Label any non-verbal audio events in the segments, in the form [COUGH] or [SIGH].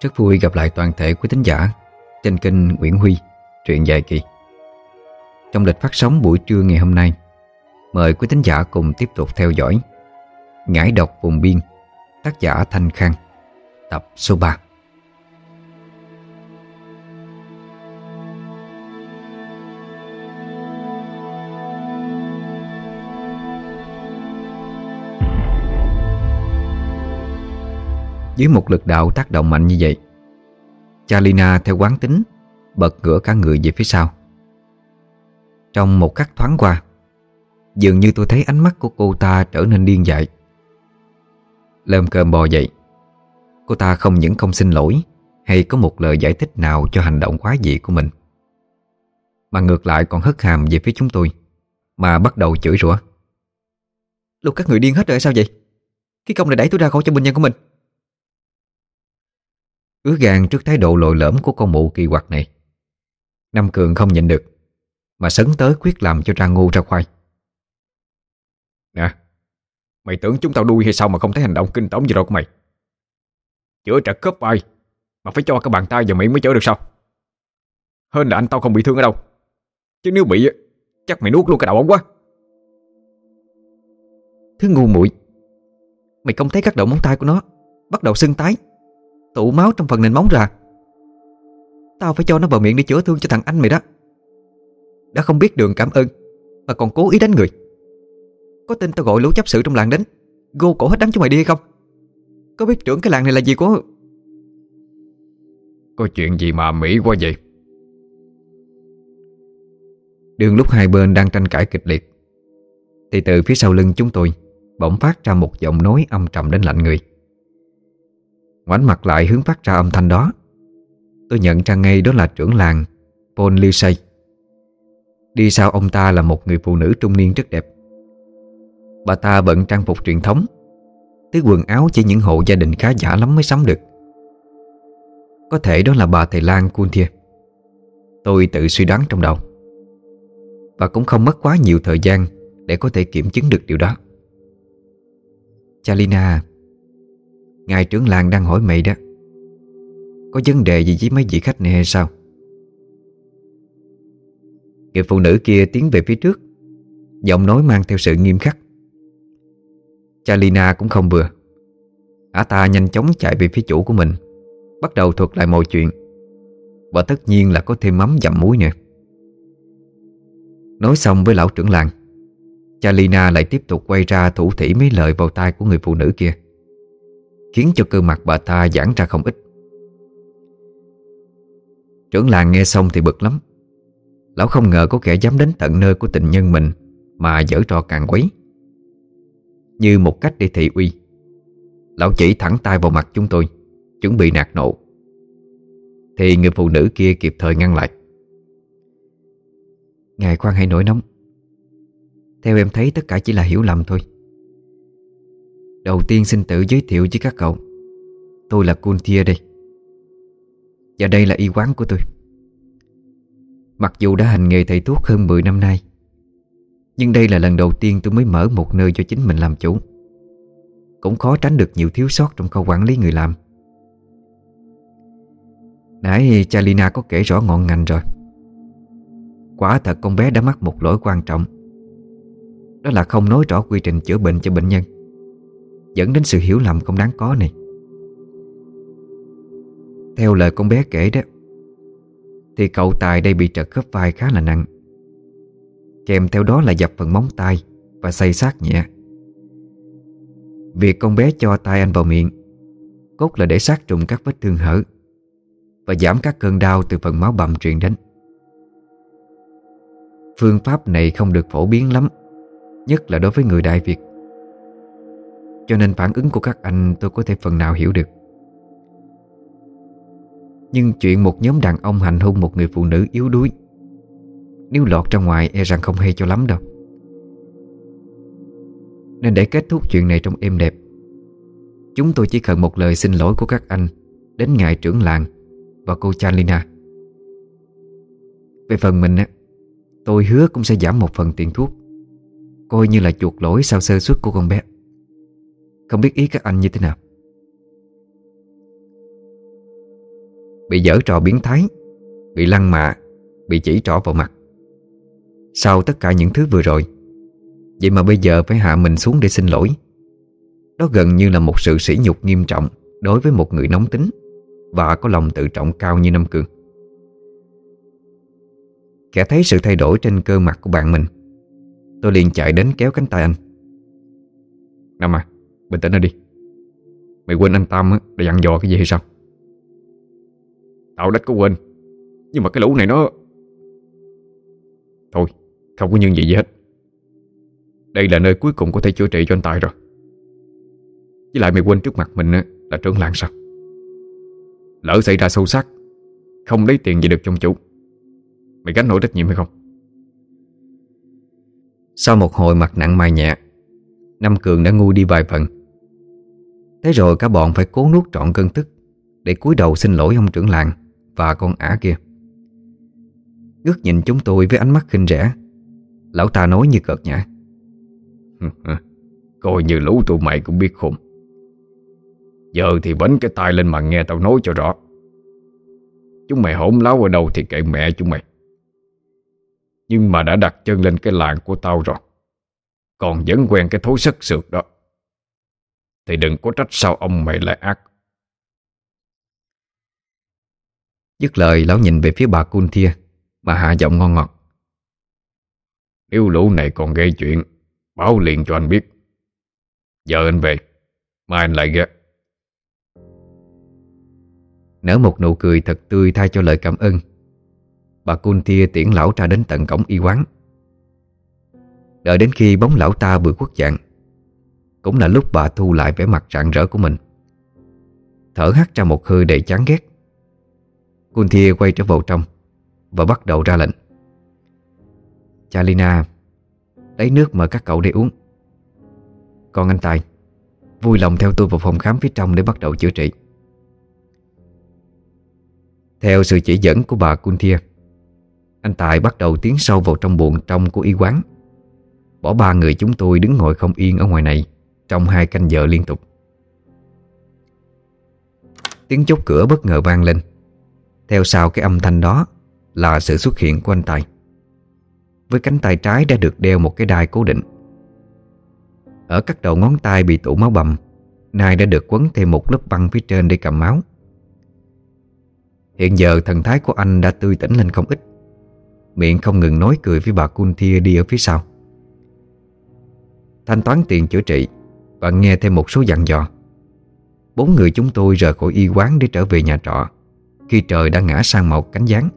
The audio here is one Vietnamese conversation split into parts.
Rất vui gặp lại toàn thể quý thính giả trên kênh Nguyễn Huy, truyện dài kỳ. Trong lịch phát sóng buổi trưa ngày hôm nay, mời quý thính giả cùng tiếp tục theo dõi Ngải độc vùng biên, tác giả Thanh Khang, tập số 3. Dưới một lực đạo tác động mạnh như vậy. Chalina theo quán tính, Bật ngửa cả người về phía sau. Trong một khắc thoáng qua, Dường như tôi thấy ánh mắt của cô ta trở nên điên dại. Lơm cơm bò dậy. Cô ta không những không xin lỗi Hay có một lời giải thích nào cho hành động quá dị của mình, Mà ngược lại còn hất hàm về phía chúng tôi, Mà bắt đầu chửi rủa. Lúc các người điên hết rồi sao vậy? Cái công này đẩy tôi ra khỏi cho bệnh nhân của mình. Ứa gan trước thái độ lội lõm của con mụ kỳ quặc này. Nam Cường không nhịn được Mà sấn tới quyết làm cho ra ngu ra khoai. Nè Mày tưởng chúng tao đuôi hay sao mà không thấy hành động kinh tởm gì rồi của mày? Chữa trật khớp vai Mà phải cho cái bàn tay vào miệng mới chữa được sao? Hơn là anh tao không bị thương ở đâu. Chứ nếu bị Chắc mày nuốt luôn cái đầu ống quá. Thứ ngu muội Mày không thấy các đầu móng tay của nó Bắt đầu sưng tái Tụ máu trong phần nền móng ra. Tao phải cho nó vào miệng để chữa thương cho thằng anh mày đó. Đã không biết đường cảm ơn Mà còn cố ý đánh người. Có tin tao gọi lũ chấp sự trong làng đến Gô cổ hết đám cho mày đi hay không? Có biết trưởng cái làng này là gì của Có chuyện gì mà mỹ quá vậy? Đường lúc hai bên đang tranh cãi kịch liệt Thì từ phía sau lưng chúng tôi Bỗng phát ra một giọng nói âm trầm đến lạnh người Ngoảnh mặt lại hướng phát ra âm thanh đó. Tôi nhận ra ngay đó là trưởng làng Paul Lisey Đi sau ông ta là một người phụ nữ trung niên rất đẹp. Bà ta bận trang phục truyền thống Thứ quần áo chỉ những hộ gia đình khá giả lắm mới sắm được. Có thể đó là bà thầy Lan Kunthia. Tôi tự suy đoán trong đầu. Và cũng không mất quá nhiều thời gian Để có thể kiểm chứng được điều đó. Chalina Ngài trưởng làng đang hỏi mày đó. Có vấn đề gì với mấy vị khách này hay sao? Người phụ nữ kia tiến về phía trước, Giọng nói mang theo sự nghiêm khắc. Chalina cũng không vừa. Ả ta nhanh chóng chạy về phía chủ của mình, Bắt đầu thuật lại mọi chuyện. Và tất nhiên là có thêm mắm dặm muối nữa. Nói xong với lão trưởng làng, Chalina lại tiếp tục quay ra thủ thỉ mấy lời vào tai của người phụ nữ kia. Khiến cho cơ mặt bà ta giãn ra không ít. Trưởng làng nghe xong thì bực lắm. Lão không ngờ có kẻ dám đến tận nơi của tình nhân mình Mà dở trò càng quấy. Như một cách để thị uy, Lão chỉ thẳng tay vào mặt chúng tôi, Chuẩn bị nạt nộ. Thì người phụ nữ kia kịp thời ngăn lại. Ngài khoan hãy nổi nóng, Theo em thấy tất cả chỉ là hiểu lầm thôi. Đầu tiên xin tự giới thiệu với các cậu. Tôi là Kuntia đây. Và đây là y quán của tôi. Mặc dù đã hành nghề thầy thuốc hơn 10 năm nay, Nhưng đây là lần đầu tiên tôi mới mở một nơi cho chính mình làm chủ. Cũng khó tránh được nhiều thiếu sót trong khâu quản lý người làm. Nãy Chalina có kể rõ ngọn ngành rồi. Quả thật con bé đã mắc một lỗi quan trọng. Đó là không nói rõ quy trình chữa bệnh cho bệnh nhân. Dẫn đến sự hiểu lầm không đáng có này. Theo lời con bé kể đó, Thì cậu Tài đây bị trật khớp vai khá là nặng. Kèm theo đó là dập phần móng tay Và xây sát nhẹ. Việc con bé cho tay anh vào miệng, Cốt là để sát trùng các vết thương hở Và giảm các cơn đau từ phần máu bầm truyền đến. Phương pháp này không được phổ biến lắm, Nhất là đối với người Đại Việt cho nên phản ứng của các anh tôi có thể phần nào hiểu được. Nhưng chuyện một nhóm đàn ông hành hung một người phụ nữ yếu đuối, Nếu lọt ra ngoài e rằng không hay cho lắm đâu. Nên để kết thúc chuyện này trong êm đẹp, Chúng tôi chỉ cần một lời xin lỗi của các anh Đến ngài trưởng làng Và cô Chalina Về phần mình Tôi hứa cũng sẽ giảm một phần tiền thuốc, Coi như là chuộc lỗi sau sơ suất của con bé không biết ý các anh như thế nào. Bị dở trò biến thái, Bị lăng mạ, Bị chỉ trỏ vào mặt. Sau tất cả những thứ vừa rồi, Vậy mà bây giờ phải hạ mình xuống để xin lỗi. Đó gần như là một sự sỉ nhục nghiêm trọng Đối với một người nóng tính Và có lòng tự trọng cao như Nam Cường Kẻ thấy sự thay đổi trên cơ mặt của bạn mình, Tôi liền chạy đến kéo cánh tay anh. Nam à Bình tĩnh lại đi. Mày quên anh Tam đã dặn dò cái gì hay sao? Tao đích có quên, Nhưng mà cái lũ này nó Thôi, Không có nhân gì gì hết. Đây là nơi cuối cùng có thể chữa trị cho anh Tài rồi. Với lại mày quên trước mặt mình Là trưởng làng sao? Lỡ xảy ra sâu sắc Không lấy tiền gì được trong chủ, Mày gánh nổi trách nhiệm hay không? Sau một hồi mặt nặng mai nhẹ Năm Cường đã ngu đi vài phần. Thế rồi cả bọn phải cố nuốt trọn cơn tức, Để cúi đầu xin lỗi ông trưởng làng Và con ả kia. Ngước nhìn chúng tôi với ánh mắt khinh rẻ, Lão ta nói như cợt nhã [LAUGHS] Coi như lũ tụi mày cũng biết khùng. Giờ thì bánh cái tai lên mà nghe tao nói cho rõ. Chúng mày hỗn láo ở đâu thì kệ mẹ chúng mày. Nhưng mà đã đặt chân lên cái làng của tao rồi, Còn vẫn quen cái thối sắc sượt đó. Thì đừng có trách sao ông mày lại ác. Dứt lời lão nhìn về phía bà Cun Thia Mà hạ giọng ngon ngọt. Nếu lũ này còn gây chuyện Báo liền cho anh biết. Giờ anh về Mai anh lại ghé. Nở một nụ cười thật tươi thay cho lời cảm ơn. Bà Cun Thia tiễn lão ra đến tận cổng y quán. Đợi đến khi bóng lão ta vừa khuất dạng cũng là lúc bà thu lại vẻ mặt rạng rỡ của mình. Thở hắt ra một hơi đầy chán ghét. Cun quay trở vào trong Và bắt đầu ra lệnh. Chalina Lấy nước mời các cậu để uống. Còn anh Tài, Vui lòng theo tôi vào phòng khám phía trong Để bắt đầu chữa trị. Theo sự chỉ dẫn của bà Kunthia Anh Tài bắt đầu tiến sâu vào trong buồng trong của y quán. Bỏ ba người chúng tôi đứng ngồi không yên ở ngoài này. Trong hai canh giờ liên tục. Tiếng chốt cửa bất ngờ vang lên. Theo sau cái âm thanh đó Là sự xuất hiện của anh Tài. Với cánh tay trái đã được đeo một cái đai cố định. Ở các đầu ngón tay bị tụ máu bầm, Nay đã được quấn thêm một lớp băng phía trên để cầm máu. Hiện giờ thần thái của anh đã tươi tỉnh lên không ít. Miệng không ngừng nói cười với bà Cunthia đi ở phía sau. Thanh toán tiền chữa trị. Và nghe thêm một số dặn dò. Bốn người chúng tôi rời khỏi y quán để trở về nhà trọ, Khi trời đã ngã sang màu cánh gián.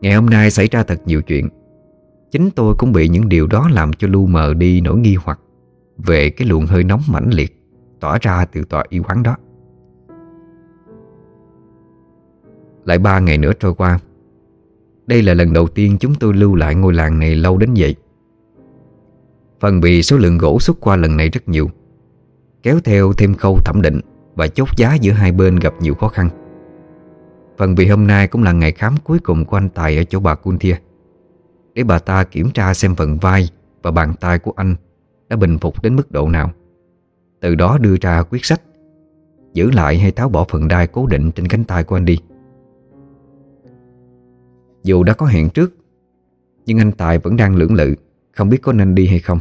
Ngày hôm nay xảy ra thật nhiều chuyện. Chính tôi cũng bị những điều đó làm cho lu mờ đi nỗi nghi hoặc Về cái luồng hơi nóng mãnh liệt Tỏa ra từ tòa y quán đó. Lại ba ngày nữa trôi qua. Đây là lần đầu tiên chúng tôi lưu lại ngôi làng này lâu đến vậy. Phần vì số lượng gỗ xuất qua lần này rất nhiều. Kéo theo thêm khâu thẩm định Và chốt giá giữa hai bên gặp nhiều khó khăn. Phần vì hôm nay cũng là ngày khám cuối cùng của anh Tài ở chỗ bà Kunthia. Để bà ta kiểm tra xem phần vai và bàn tay của anh Đã bình phục đến mức độ nào. Từ đó đưa ra quyết sách, Giữ lại hay tháo bỏ phần đai cố định trên cánh tay của anh đi. Dù đã có hẹn trước, Nhưng anh Tài vẫn đang lưỡng lự. Không biết có nên đi hay không.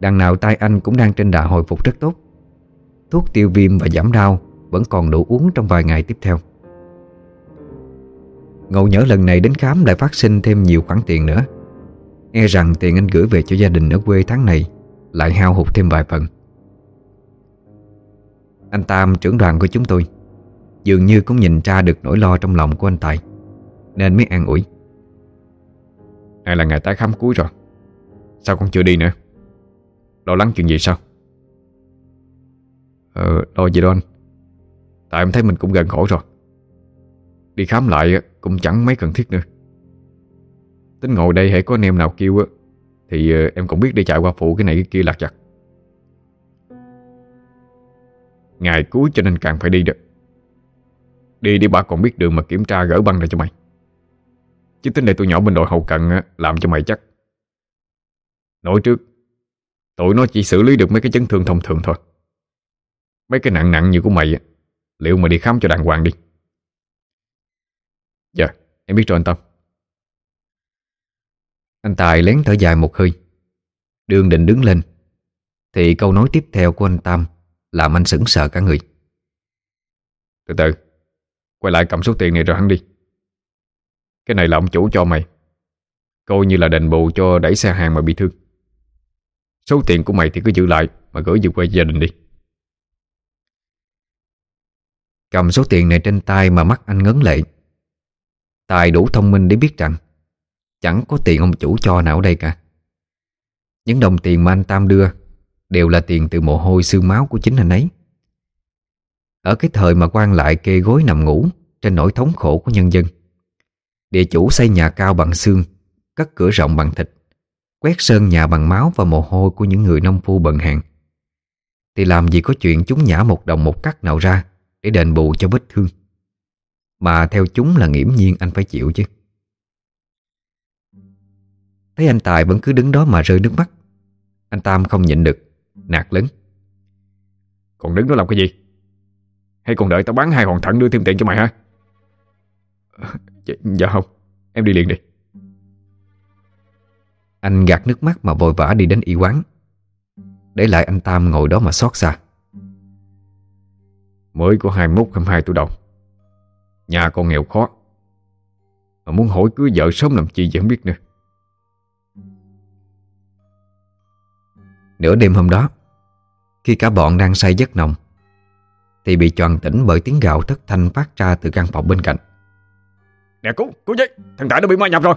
Đằng nào tay anh cũng đang trên đà hồi phục rất tốt. Thuốc tiêu viêm và giảm đau Vẫn còn đủ uống trong vài ngày tiếp theo. Ngộ nhớ lần này đến khám lại phát sinh thêm nhiều khoản tiền nữa. E rằng tiền anh gửi về cho gia đình ở quê tháng này Lại hao hụt thêm vài phần. Anh Tam, trưởng đoàn của chúng tôi, Dường như cũng nhìn ra được nỗi lo trong lòng của anh Tài, Nên mới an ủi. Hay là ngày tái khám cuối rồi? Sao con chưa đi nữa? Lo lắng chuyện gì sao? Ờ lo gì đâu anh. Tại em thấy mình cũng gần khổ rồi. Đi khám lại cũng chẳng mấy cần thiết nữa. Tính ngồi đây hãy có anh em nào kêu Thì ờ, em cũng biết đi chạy qua phụ cái này cái kia lạc chặt Ngày cuối cho nên càng phải đi được Đi đi bà còn biết đường mà kiểm tra gỡ băng ra cho mày. Chứ tính để tụi nhỏ bên đội hậu cận Làm cho mày chắc. Nói trước Tụi nó chỉ xử lý được mấy cái chấn thương thông thường thôi. Mấy cái nặng nặng như của mày á, Liệu mà đi khám cho đàng hoàng đi. Dạ em biết rồi anh Tâm. Anh Tài lén thở dài một hơi. Đường định đứng lên. Thì câu nói tiếp theo của anh Tam Làm anh sững sờ cả người. Từ từ Quay lại cầm số tiền này rồi hắn đi. Cái này là ông chủ cho mày. Coi như là đền bù cho đẩy xe hàng mà bị thương. Số tiền của mày thì cứ giữ lại Mà gửi về quê gia đình đi. Cầm số tiền này trên tay mà mắt anh ngấn lệ. Tài đủ thông minh để biết rằng Chẳng có tiền ông chủ cho nào ở đây cả. Những đồng tiền mà anh Tam đưa Đều là tiền từ mồ hôi xương máu của chính anh ấy. Ở cái thời mà quan lại kê gối nằm ngủ Trên nỗi thống khổ của nhân dân Địa chủ xây nhà cao bằng xương, Cất cửa rộng bằng thịt, Quét sơn nhà bằng máu và mồ hôi của những người nông phu bần hàng. Thì làm gì có chuyện chúng nhả một đồng một cắt nào ra Để đền bù cho vết thương? Mà theo chúng là nghiễm nhiên anh phải chịu chứ. Thấy anh Tài vẫn cứ đứng đó mà rơi nước mắt, Anh Tam không nhịn được, Nạt lớn. Còn đứng đó làm cái gì? Hay còn đợi tao bán hai hòn thận đưa thêm tiền cho mày hả? Dạ, dạ không Em đi liền đi. Anh gạt nước mắt mà vội vã đi đến y quán. Để lại anh Tam ngồi đó mà xót xa. Mới có 21 22 tuổi đầu Nhà con nghèo khó. Mà muốn hỏi cưới vợ sớm làm chi vậy không biết nữa. Nửa đêm hôm đó Khi cả bọn đang say giấc nồng Thì bị choàng tỉnh bởi tiếng gào thất thanh phát ra từ căn phòng bên cạnh Nè cứu, cứu với. Thằng Đại nó bị ma nhập rồi.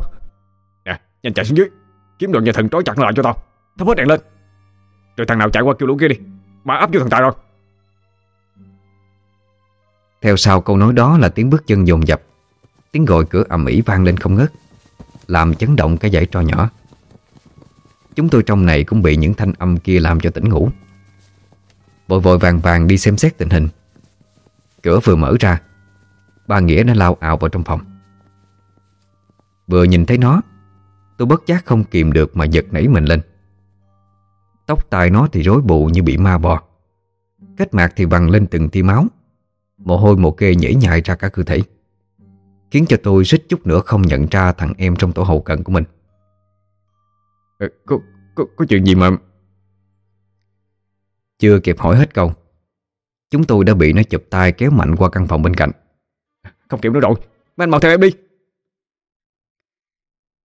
Nè, nhanh chạy xuống dưới. Kiếm đồ nhà thần trói chặt lại cho tao. Thắp hết đèn lên. Rồi thằng nào chạy qua kêu lũ kia đi. Mà áp vô thằng Tài rồi. Theo sau câu nói đó là tiếng bước chân dồn dập. Tiếng gọi cửa ầm ĩ vang lên không ngớt Làm chấn động cái dãy tro nhỏ. Chúng tôi trong này cũng bị những thanh âm kia làm cho tỉnh ngủ. Vội vội vàng vàng đi xem xét tình hình. Cửa vừa mở ra Ba Nghĩa đã lao ảo vào trong phòng. Vừa nhìn thấy nó Tôi bất giác không kìm được mà giật nảy mình lên. Tóc tai nó thì rối bù như bị ma bò Kết mạc thì vằn lên từng tia máu Mồ hôi mồ kê nhảy nhại ra cả cơ thể Khiến cho tôi suýt chút nữa không nhận ra thằng em trong tổ hậu cận của mình. Ờ, có, có, có chuyện gì mà Chưa kịp hỏi hết câu Chúng tôi đã bị nó chụp tay kéo mạnh qua căn phòng bên cạnh. Không kịp nữa rồi Mấy anh mau theo em đi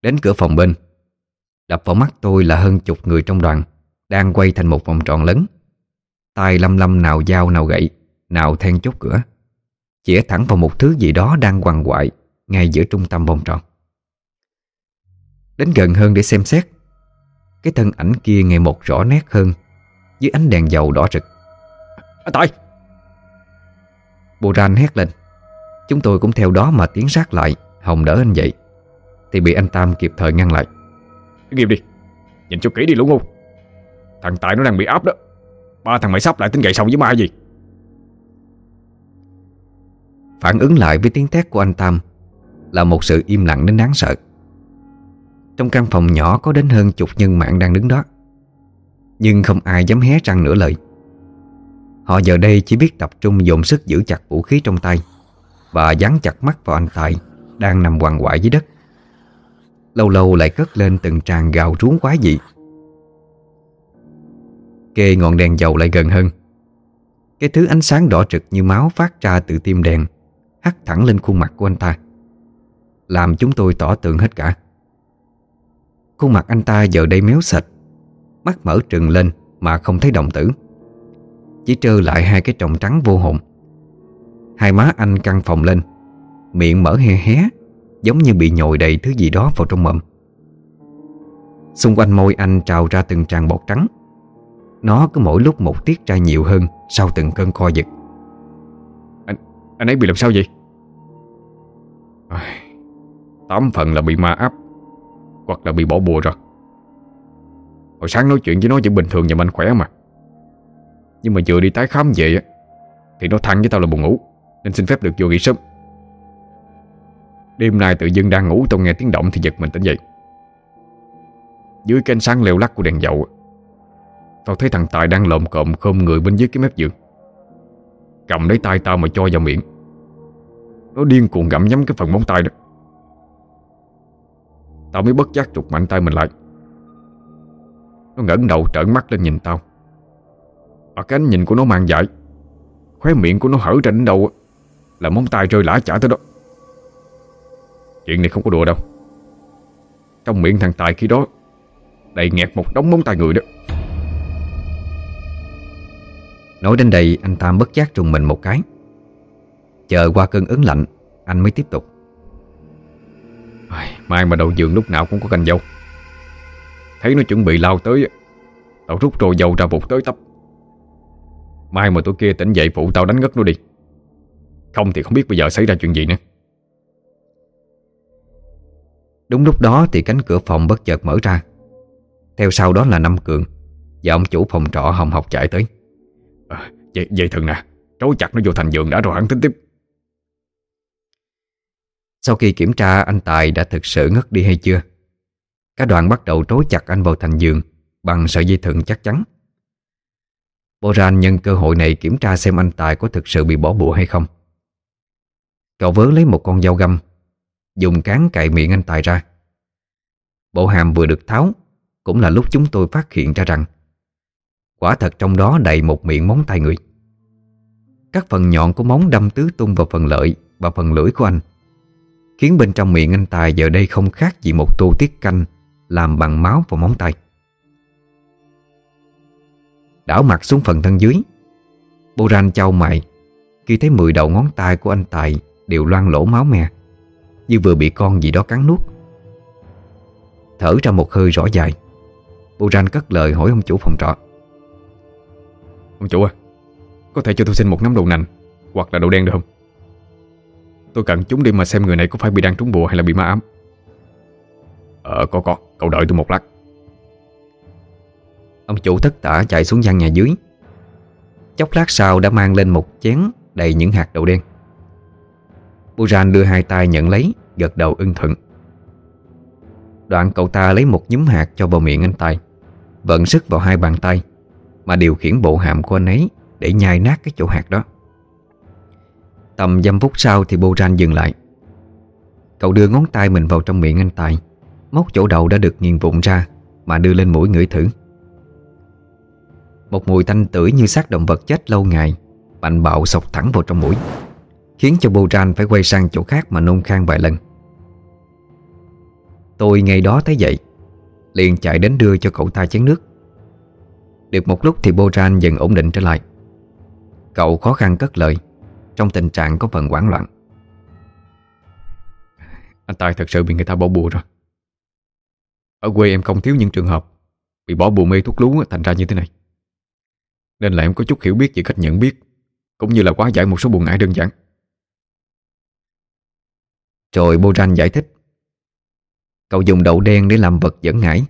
Đến cửa phòng bên. Đập vào mắt tôi là hơn chục người trong đoàn, Đang quay thành một vòng tròn lớn. Tay lâm lâm nào dao nào gậy, Nào then chốt cửa. Chỉa thẳng vào một thứ gì đó đang quằn quại Ngay giữa trung tâm vòng tròn. Đến gần hơn để xem xét, Cái thân ảnh kia ngày một rõ nét hơn Dưới ánh đèn dầu đỏ rực. À, anh Tài Bồ ran hét lên. Chúng tôi cũng theo đó mà tiến sát lại, Hồng đỡ anh dậy. Thì bị anh Tam kịp thời ngăn lại. Nghiêm đi Nhìn cho kỹ đi lũ ngu. Thằng Tài nó đang bị áp đó. Ba thằng mày sắp lại tính gậy xong với ma gì? Phản ứng lại với tiếng thét của anh Tam Là một sự im lặng đến đáng sợ. Trong căn phòng nhỏ có đến hơn chục nhân mạng đang đứng đó Nhưng không ai dám hé răng nửa lời. Họ giờ đây chỉ biết tập trung dồn sức giữ chặt vũ khí trong tay Và dán chặt mắt vào anh Tài Đang nằm hoàng quại dưới đất Lâu lâu lại cất lên từng tràng gào rú quái dị Kê ngọn đèn dầu lại gần hơn. Cái thứ ánh sáng đỏ trực như máu phát ra từ tim đèn, Hắt thẳng lên khuôn mặt của anh ta. Làm chúng tôi tỏ tường hết cả. Khuôn mặt anh ta giờ đây méo sệt, Mắt mở trừng lên mà không thấy đồng tử. Chỉ trơ lại hai cái tròng trắng vô hồn. Hai má anh căng phòng lên, Miệng mở he hé Giống như bị nhồi đầy thứ gì đó vào trong mồm Xung quanh môi anh trào ra từng tràng bọt trắng. Nó cứ mỗi lúc một tiết ra nhiều hơn Sau từng cơn co giật. Anh anh ấy bị làm sao vậy? Tám phần là bị ma áp, Hoặc là bị bỏ bùa rồi. Hồi sáng nói chuyện với nó vẫn bình thường và mạnh khỏe mà. Nhưng mà vừa đi tái khám về Thì nó thăng với tao là buồn ngủ, Nên xin phép được vô nghỉ sớm. Đêm nay tự dưng đang ngủ, Tao nghe tiếng động thì giật mình tỉnh dậy. Dưới cái sáng leo lắc của đèn dầu, Tao thấy thằng Tài đang lộm cộm khom người bên dưới cái mép giường. Cầm lấy tay tao mà cho vào miệng. Nó điên cuồng gặm nhắm cái phần móng tay đó. Tao mới bất giác trục mạnh tay mình lại. Nó ngẩng đầu trợn mắt lên nhìn tao. Ở cái ánh nhìn của nó mang dại, Khóe miệng của nó hở ra đến đâu Là móng tay rơi lã chả tới đó. Chuyện này không có đùa đâu. Trong miệng thằng Tài khi đó Đầy nghẹt một đống móng tay người đó. Nói đến đây anh Tam bất giác trùng mình một cái. Chờ qua cơn ớn lạnh Anh mới tiếp tục. Mai mà đầu giường lúc nào cũng có canh dâu. Thấy nó chuẩn bị lao tới Tao rút rồ dầu ra vụt tới tấp. Mai mà tụi kia tỉnh dậy phụ tao đánh ngất nó đi. Không thì không biết bây giờ xảy ra chuyện gì nữa Đúng lúc đó thì cánh cửa phòng bất chợt mở ra. Theo sau đó là Năm Cường Và ông chủ phòng trọ hồng học chạy tới. À, Vậy, vậy thần nè Trối chặt nó vô thành giường đã rồi hắn tính tiếp. Sau khi kiểm tra anh Tài đã thực sự ngất đi hay chưa? Các đoàn bắt đầu trối chặt anh vào thành giường Bằng sợi dây thừng chắc chắn. Boran nhân cơ hội này kiểm tra xem anh Tài có thực sự bị bỏ bùa hay không. Cậu vớ lấy một con dao găm Dùng cán cạy miệng anh Tài ra. Bộ hàm vừa được tháo, Cũng là lúc chúng tôi phát hiện ra rằng, Quả thật trong đó đầy một miệng móng tay người. Các phần nhọn của móng đâm tứ tung vào phần lợi Và phần lưỡi của anh, Khiến bên trong miệng anh Tài giờ đây không khác gì một tô tiết canh Làm bằng máu và móng tay. Đảo mặt xuống phần thân dưới, Boran trao mày Khi thấy mười đầu ngón tay của anh Tài Đều loang lỗ máu me. Như vừa bị con gì đó cắn nuốt. Thở ra một hơi rõ dài. Boran cất lời hỏi ông chủ phòng trọ. Ông chủ à Có thể cho tôi xin một nắm đậu nành Hoặc là đậu đen được không? Tôi cần chúng đi mà xem người này có phải bị đang trúng bùa hay là bị ma ám. Ờ có có Cậu đợi tôi một lát. Ông chủ thất tả chạy xuống gian nhà dưới. Chốc lát sau đã mang lên một chén Đầy những hạt đậu đen Buran đưa hai tay nhận lấy, Gật đầu ưng thuận. Đoạn cậu ta lấy một nhúm hạt cho vào miệng anh Tài Vận sức vào hai bàn tay, Mà điều khiển bộ hàm của anh ấy Để nhai nát cái chỗ hạt đó. Tầm dăm phút sau thì Buran dừng lại. Cậu đưa ngón tay mình vào trong miệng anh Tài Móc chỗ đầu đã được nghiền vụn ra Mà đưa lên mũi ngửi thử. Một mùi tanh tưởi như xác động vật chết lâu ngày, Mạnh bạo sọc thẳng vào trong mũi. Khiến cho Buran phải quay sang chỗ khác mà nôn khan vài lần. Tôi ngày đó thấy vậy, Liền chạy đến đưa cho cậu ta chén nước. Được một lúc thì Boran dần ổn định trở lại. Cậu khó khăn cất lời, Trong tình trạng có phần hoảng loạn. Anh Tài thật sự bị người ta bỏ bùa rồi. Ở quê em không thiếu những trường hợp Bị bỏ bùa mê thuốc lú thành ra như thế này. Nên là em có chút hiểu biết về cách nhận biết, Cũng như là quá giải một số buồn ngại đơn giản. Rồi Boran giải thích. Cậu dùng đậu đen để làm vật dẫn ngải.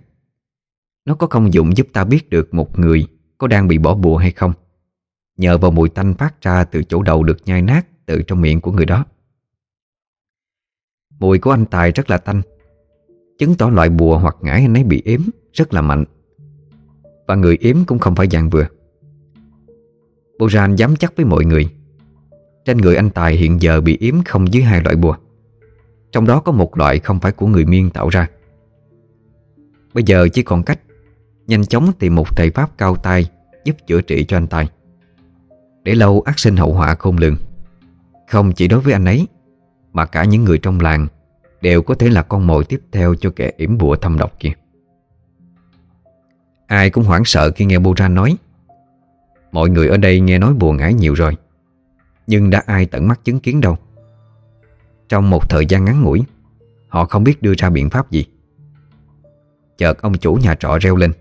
Nó có công dụng giúp ta biết được một người Có đang bị bỏ bùa hay không. Nhờ vào mùi tanh phát ra từ chỗ đầu được nhai nát Từ trong miệng của người đó. Mùi của anh Tài rất là tanh. Chứng tỏ loại bùa hoặc ngải anh ấy bị ếm Rất là mạnh. Và người ếm cũng không phải dạng vừa. Boran dám chắc với mọi người. Trên người anh Tài hiện giờ bị yếm không dưới hai loại bùa. Trong đó có một loại không phải của người miên tạo ra. Bây giờ chỉ còn cách Nhanh chóng tìm một thầy pháp cao tay Giúp chữa trị cho anh Tài. Để lâu ác sinh hậu họa khôn lường. Không chỉ đối với anh ấy, Mà cả những người trong làng Đều có thể là con mồi tiếp theo cho kẻ yểm bùa thâm độc kia. Ai cũng hoảng sợ khi nghe Boran nói, Mọi người ở đây nghe nói bùa ngải nhiều rồi, Nhưng đã ai tận mắt chứng kiến đâu? Trong một thời gian ngắn ngủi. Họ không biết đưa ra biện pháp gì. Chợt ông chủ nhà trọ reo lên.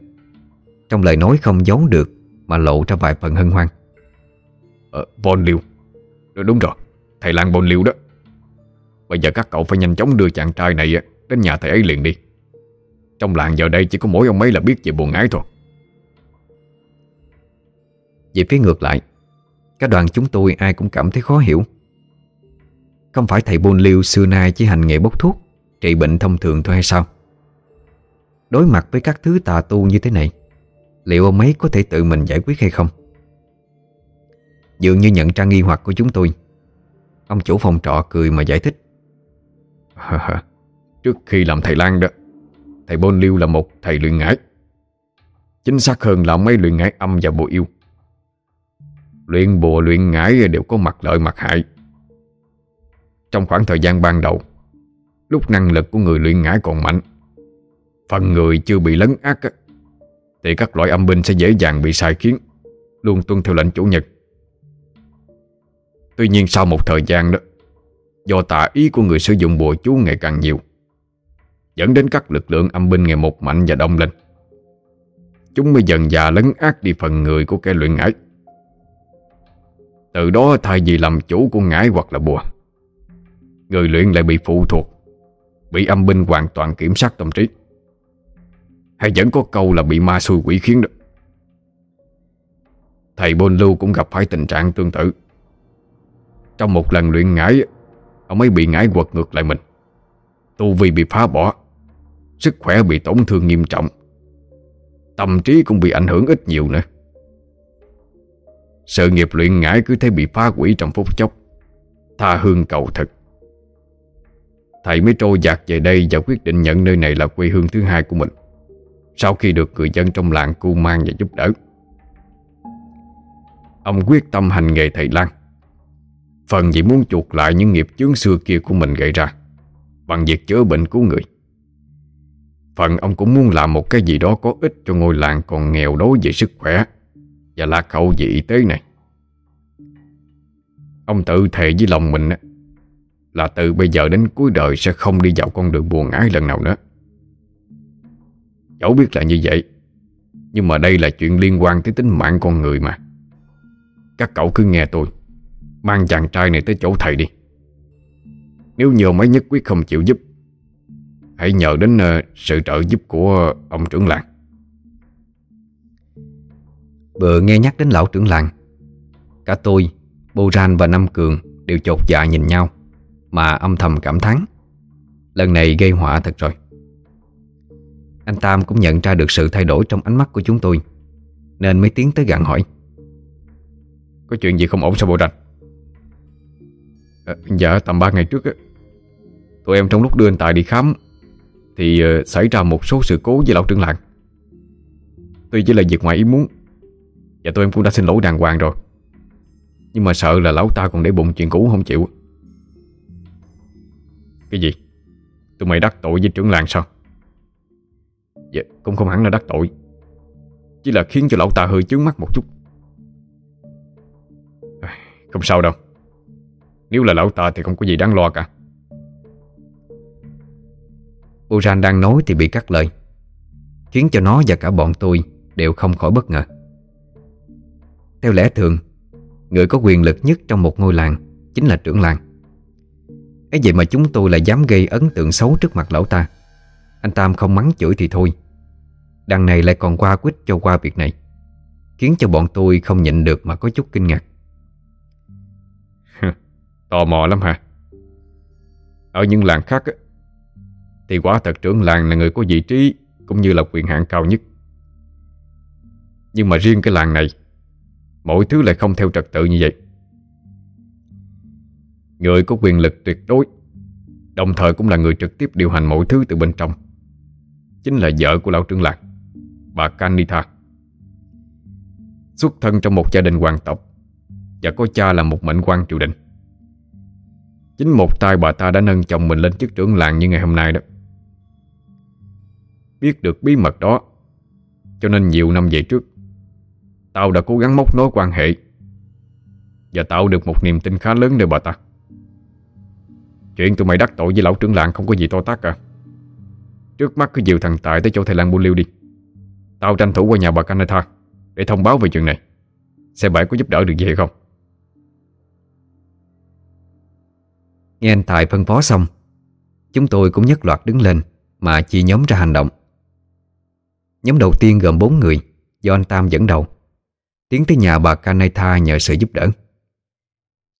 Trong lời nói không giấu được Mà lộ ra vài phần hân hoan. Ờ, Von Liêu. Đúng rồi, thầy Lan Von Liêu đó. Bây giờ các cậu phải nhanh chóng đưa chàng trai này Đến nhà thầy ấy liền đi. Trong làng giờ đây chỉ có mỗi ông ấy là biết về buồn ngái thôi. Về phía ngược lại Các đoàn chúng tôi ai cũng cảm thấy khó hiểu không phải thầy Bôn Liêu xưa nay chỉ hành nghề bốc thuốc, Trị bệnh thông thường thôi hay sao? Đối mặt với các thứ tà tu như thế này, Liệu ông ấy có thể tự mình giải quyết hay không? Dường như nhận ra nghi hoặc của chúng tôi, Ông chủ phòng trọ cười mà giải thích. [LAUGHS] Trước khi làm thầy Lan đó, Thầy Bôn Liêu là một thầy luyện ngải. Chính xác hơn là mấy luyện ngải âm và bùa yêu. Luyện bùa luyện ngải đều có mặt lợi mặt hại. Trong khoảng thời gian ban đầu. Lúc năng lực của người luyện ngải còn mạnh, Phần người chưa bị lấn ác Thì các loại âm binh sẽ dễ dàng bị sai khiến, Luôn tuân theo lệnh chủ nhật. Tuy nhiên sau một thời gian đó, Do tà ý của người sử dụng bùa chú ngày càng nhiều, Dẫn đến các lực lượng âm binh ngày một mạnh và đông lên. Chúng mới dần dà lấn ác đi phần người của kẻ luyện ngải Từ đó thay vì làm chủ của ngải hoặc là bùa Người luyện lại bị phụ thuộc, Bị âm binh hoàn toàn kiểm soát tâm trí. Hay vẫn có câu là bị ma xui quỷ khiến đó. Thầy Bôn Lưu cũng gặp phải tình trạng tương tự. Trong một lần luyện ngải, Ông ấy bị ngải quật ngược lại mình. Tu vi bị phá bỏ, Sức khỏe bị tổn thương nghiêm trọng. Tâm trí cũng bị ảnh hưởng ít nhiều nữa. Sự nghiệp luyện ngải cứ thế bị phá hủy trong phút chốc, Tha hương cầu thực. Thầy mới trôi dạt về đây Và quyết định nhận nơi này là quê hương thứ hai của mình. Sau khi được người dân trong làng cu mang và giúp đỡ, Ông quyết tâm hành nghề thầy Lan. Phần vì muốn chuộc lại những nghiệp chướng xưa kia của mình gây ra, Bằng việc chữa bệnh cứu người. Phần ông cũng muốn làm một cái gì đó có ích cho ngôi làng còn nghèo đói về sức khỏe Và lạc hậu về y tế này. Ông tự thề với lòng mình là từ bây giờ đến cuối đời sẽ không đi vào con đường buồn ái lần nào nữa. Dẫu biết là như vậy Nhưng mà đây là chuyện liên quan tới tính mạng con người mà. Các cậu cứ nghe tôi Mang chàng trai này tới chỗ thầy đi. Nếu nhiều mấy nhất quyết không chịu giúp Hãy nhờ đến ờ, sự trợ giúp của ông trưởng làng. Vừa nghe nhắc đến lão trưởng làng Cả tôi, Bô Ran và Nam Cường Đều chột dạ nhìn nhau. Mà âm thầm cảm thán. Lần này gây họa thật rồi. Anh Tam cũng nhận ra được sự thay đổi Trong ánh mắt của chúng tôi Nên mới tiến tới gặn hỏi. Có chuyện gì không ổn sao Bô rạch à, ờ, Dạ tầm 3 ngày trước á Tụi em trong lúc đưa anh Tài đi khám Thì uh, xảy ra một số sự cố với lão trưởng làng. Tuy chỉ là việc ngoài ý muốn Và tụi em cũng đã xin lỗi đàng hoàng rồi Nhưng mà sợ là lão ta còn để bụng chuyện cũ không chịu. Cái gì? Tụi mày đắc tội với trưởng làng sao? Dạ, cũng không hẳn là đắc tội. Chỉ là khiến cho lão ta hơi chướng mắt một chút. Không sao đâu. Nếu là lão ta thì không có gì đáng lo cả. Uran đang nói thì bị cắt lời Khiến cho nó và cả bọn tôi Đều không khỏi bất ngờ. Theo lẽ thường Người có quyền lực nhất trong một ngôi làng Chính là trưởng làng ấy vậy mà chúng tôi lại dám gây ấn tượng xấu trước mặt lão ta? Anh Tam không mắng chửi thì thôi. Đằng này lại còn qua quýt cho qua việc này, Khiến cho bọn tôi không nhịn được mà có chút kinh ngạc. Tò mò lắm hả? Ở những làng khác Thì quả thật trưởng làng là người có vị trí Cũng như là quyền hạn cao nhất. Nhưng mà riêng cái làng này Mọi thứ lại không theo trật tự như vậy. Người có quyền lực tuyệt đối. Đồng thời cũng là người trực tiếp điều hành mọi thứ từ bên trong. Chính là vợ của lão trưởng làng Bà Kanita. Xuất thân trong một gia đình hoàng tộc Và có cha là một mệnh quan triều đình. Chính một tay bà ta đã nâng chồng mình lên chức trưởng làng như ngày hôm nay đó. Biết được bí mật đó, Cho nên nhiều năm về trước, Tao đã cố gắng móc nối quan hệ Và tạo được một niềm tin khá lớn nơi bà ta. Chuyện tụi mày đắc tội với lão trưởng làng không có gì to tát cả. Trước mắt cứ dìu thằng Tài tới chỗ thầy Lan Bu Liêu đi. Tao tranh thủ qua nhà bà Canada Để thông báo về chuyện này. Xem bảy có giúp đỡ được gì hay không? Nghe anh Tài phân phó xong, Chúng tôi cũng nhất loạt đứng lên Mà chia nhóm ra hành động. Nhóm đầu tiên gồm 4 người Do anh Tam dẫn đầu, Tiến tới nhà bà Kanetha nhờ sự giúp đỡ.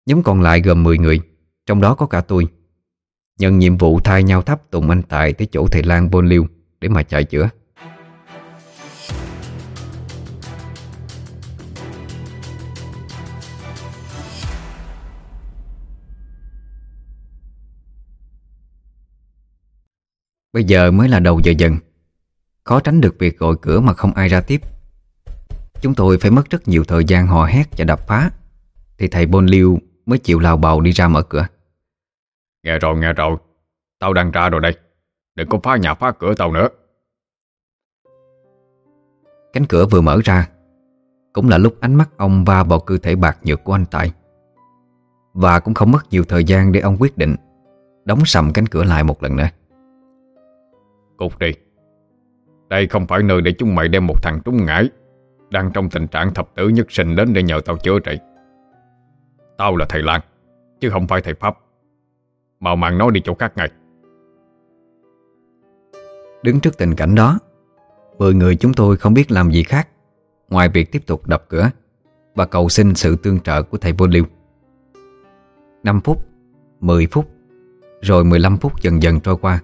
Nhóm còn lại gồm 10 người, Trong đó có cả tôi. Nhận nhiệm vụ thay nhau thắp Tùng Anh Tài tới chỗ thầy Lan bôn liêu Để mà chạy chữa. Bây giờ mới là đầu giờ dần. Khó tránh được việc gọi cửa mà không ai ra tiếp. Chúng tôi phải mất rất nhiều thời gian hò hét và đập phá. Thì thầy Bôn Liêu mới chịu lào bào đi ra mở cửa. Nghe rồi nghe rồi. Tao đang ra rồi đây. Đừng có phá nhà phá cửa tao nữa. Cánh cửa vừa mở ra. Cũng là lúc ánh mắt ông va vào cơ thể bạc nhược của anh Tài. Và cũng không mất nhiều thời gian để ông quyết định Đóng sầm cánh cửa lại một lần nữa. Cút đi. Đây không phải nơi để chúng mày đem một thằng trúng ngải Đang trong tình trạng thập tử nhất sinh đến để nhờ tao chữa trị. Tao là thầy Lan Chứ không phải thầy Pháp Màu màng nói đi chỗ khác ngay. Đứng trước tình cảnh đó, Mười người chúng tôi không biết làm gì khác Ngoài việc tiếp tục đập cửa Và cầu xin sự tương trợ của thầy Vô Liêu. 5 phút 10 phút, Rồi 15 phút dần dần trôi qua.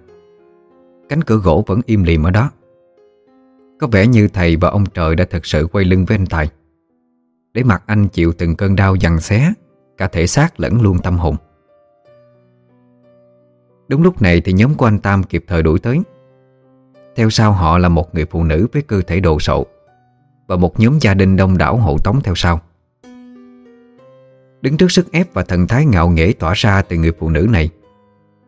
Cánh cửa gỗ vẫn im lìm ở đó. Có vẻ như thầy và ông trời đã thật sự quay lưng với anh Tài. Để mặc anh chịu từng cơn đau dằn xé, Cả thể xác lẫn luôn tâm hồn. Đúng lúc này thì nhóm của anh Tam kịp thời đuổi tới. Theo sau họ là một người phụ nữ với cơ thể đồ sộ Và một nhóm gia đình đông đảo hộ tống theo sau. Đứng trước sức ép và thần thái ngạo nghễ tỏa ra từ người phụ nữ này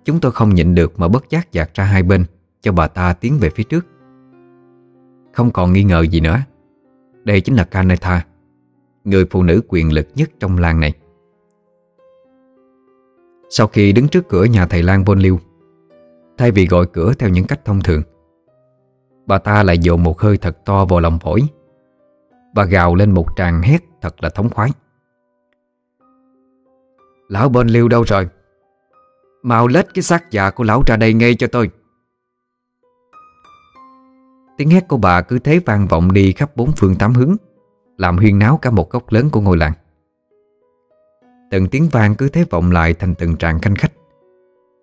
Chúng tôi không nhịn được mà bất giác dạt ra hai bên Cho bà ta tiến về phía trước. Không còn nghi ngờ gì nữa Đây chính là Kaneta, Người phụ nữ quyền lực nhất trong làng này. Sau khi đứng trước cửa nhà thầy Lan Bôn Liêu, Thay vì gọi cửa theo những cách thông thường, Bà ta lại dồn một hơi thật to vào lòng phổi Và gào lên một tràng hét thật là thống khoái. Lão Bôn Liêu đâu rồi? Mau lết cái xác già của lão ra đây ngay cho tôi. Tiếng hét của bà cứ thế vang vọng đi khắp bốn phương tám hướng, Làm huyên náo cả một góc lớn của ngôi làng. Từng tiếng vang cứ thế vọng lại thành từng tràng khanh khách.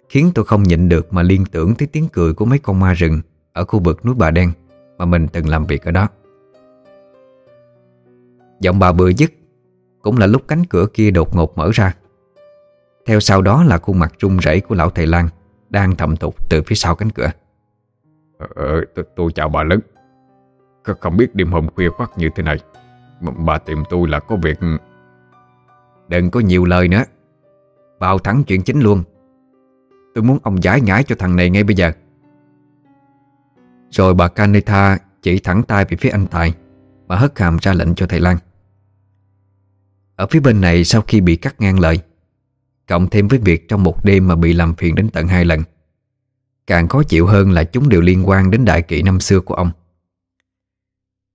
Khiến tôi không nhịn được mà liên tưởng tới tiếng cười của mấy con ma rừng Ở khu vực núi Bà Đen Mà mình từng làm việc ở đó. Giọng bà bừa dứt Cũng là lúc cánh cửa kia đột ngột mở ra. Theo sau đó là khuôn mặt run rẩy của lão thầy Lan Đang thầm thục từ phía sau cánh cửa. Ờ, ờ tôi chào bà lớn. Không biết đêm hôm khuya khoắt như thế này Bà tìm tôi là có việc Đừng có nhiều lời nữa. Vào thẳng chuyện chính luôn. Tôi muốn ông giải ngãi cho thằng này ngay bây giờ. Rồi bà Kaneta chỉ thẳng tay về phía anh Tài Mà hất hàm ra lệnh cho thầy Lan. Ở phía bên này sau khi bị cắt ngang lời, Cộng thêm với việc trong một đêm mà bị làm phiền đến tận hai lần, Càng khó chịu hơn là chúng đều liên quan đến đại kỵ năm xưa của ông.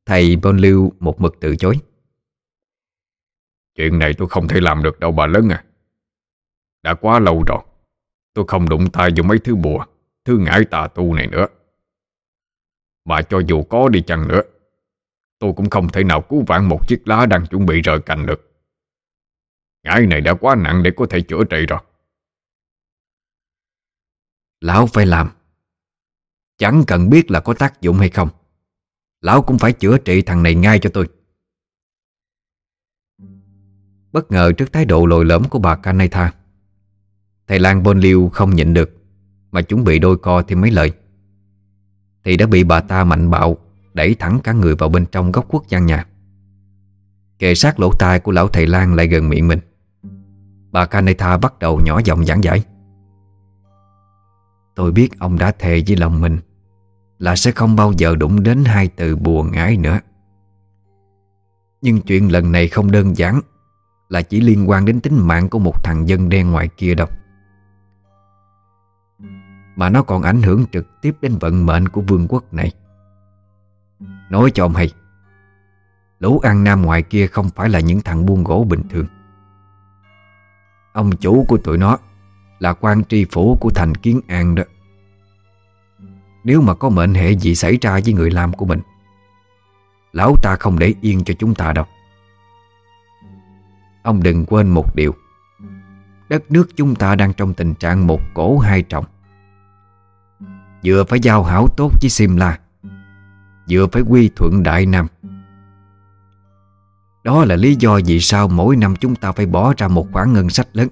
Thầy Bon Lưu một mực từ chối. Chuyện này tôi không thể làm được đâu bà lớn à. Đã quá lâu rồi, Tôi không đụng tay vô mấy thứ bùa, Thứ ngải tà tu này nữa. Mà cho dù có đi chăng nữa, Tôi cũng không thể nào cứu vãn một chiếc lá đang chuẩn bị rời cành được. Ngải này đã quá nặng để có thể chữa trị rồi. Lão phải làm. Chẳng cần biết là có tác dụng hay không. Lão cũng phải chữa trị thằng này ngay cho tôi. Bất ngờ trước thái độ lồi lõm của bà Kanetha Thầy Lan Bon Liêu không nhịn được, Mà chuẩn bị đôi co thêm mấy lời. Thì đã bị bà ta mạnh bạo, Đẩy thẳng cả người vào bên trong góc quốc gian nhà. Kề sát lỗ tai của lão thầy Lan lại gần miệng mình. Bà Kanetha bắt đầu nhỏ giọng giảng giải. Tôi biết ông đã thề với lòng mình Là sẽ không bao giờ đụng đến hai từ buồn ái nữa. Nhưng chuyện lần này không đơn giản. Là chỉ liên quan đến tính mạng của một thằng dân đen ngoài kia đâu. Mà nó còn ảnh hưởng trực tiếp đến vận mệnh của vương quốc này. Nói cho ông hay, Lũ ăn nam ngoài kia không phải là những thằng buôn gỗ bình thường. Ông chủ của tụi nó Là quan tri phủ của thành kiến an đó. Nếu mà có mệnh hệ gì xảy ra với người làm của mình, Lão ta không để yên cho chúng ta đâu. Ông đừng quên một điều. Đất nước chúng ta đang trong tình trạng một cổ hai trọng. Vừa phải giao hảo tốt với Simla Vừa phải quy thuận Đại Nam. Đó là lý do vì sao mỗi năm chúng ta phải bỏ ra một khoản ngân sách lớn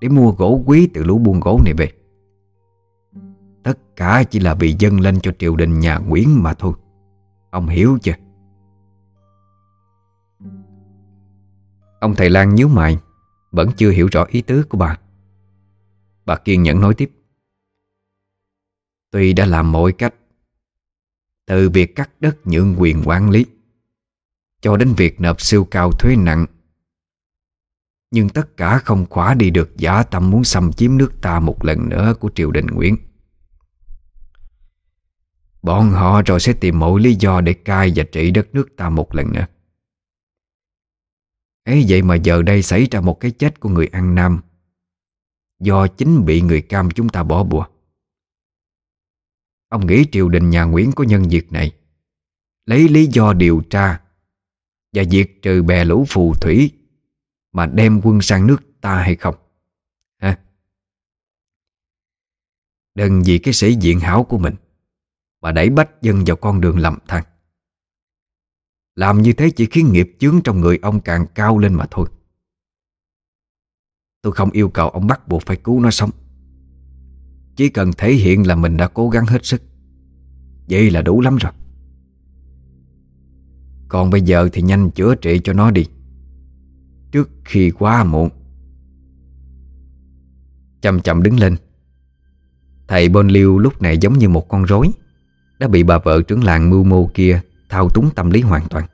Để mua gỗ quý từ lũ buôn gỗ này về. Tất cả chỉ là bị dâng lên cho triều đình nhà Nguyễn mà thôi. Ông hiểu chưa? Ông thầy Lan nhíu mày, Vẫn chưa hiểu rõ ý tứ của bà. Bà kiên nhẫn nói tiếp. Tuy đã làm mọi cách, Từ việc cắt đất nhượng quyền quản lý, Cho đến việc nộp siêu cao thuế nặng, Nhưng tất cả không khỏa đi được giả tâm muốn xâm chiếm nước ta một lần nữa của triều đình Nguyễn. Bọn họ rồi sẽ tìm mọi lý do để cai và trị đất nước ta một lần nữa ấy vậy mà giờ đây xảy ra một cái chết của người An Nam. Do chính bị người cam chúng ta bỏ bùa. Ông nghĩ triều đình nhà Nguyễn có nhân việc này. Lấy lý do điều tra Và diệt trừ bè lũ phù thủy Mà đem quân sang nước ta hay không? Ha? Đừng vì cái sĩ diện hảo của mình Mà đẩy bách dân vào con đường lầm than. Làm như thế chỉ khiến nghiệp chướng trong người ông càng cao lên mà thôi. Tôi không yêu cầu ông bắt buộc phải cứu nó sống. Chỉ cần thể hiện là mình đã cố gắng hết sức. Vậy là đủ lắm rồi. Còn bây giờ thì nhanh chữa trị cho nó đi. Trước khi quá muộn. Chậm chậm đứng lên. Thầy Bôn Liêu lúc này giống như một con rối. Đã bị bà vợ trưởng làng mưu mô kia Thao túng tâm lý hoàn toàn.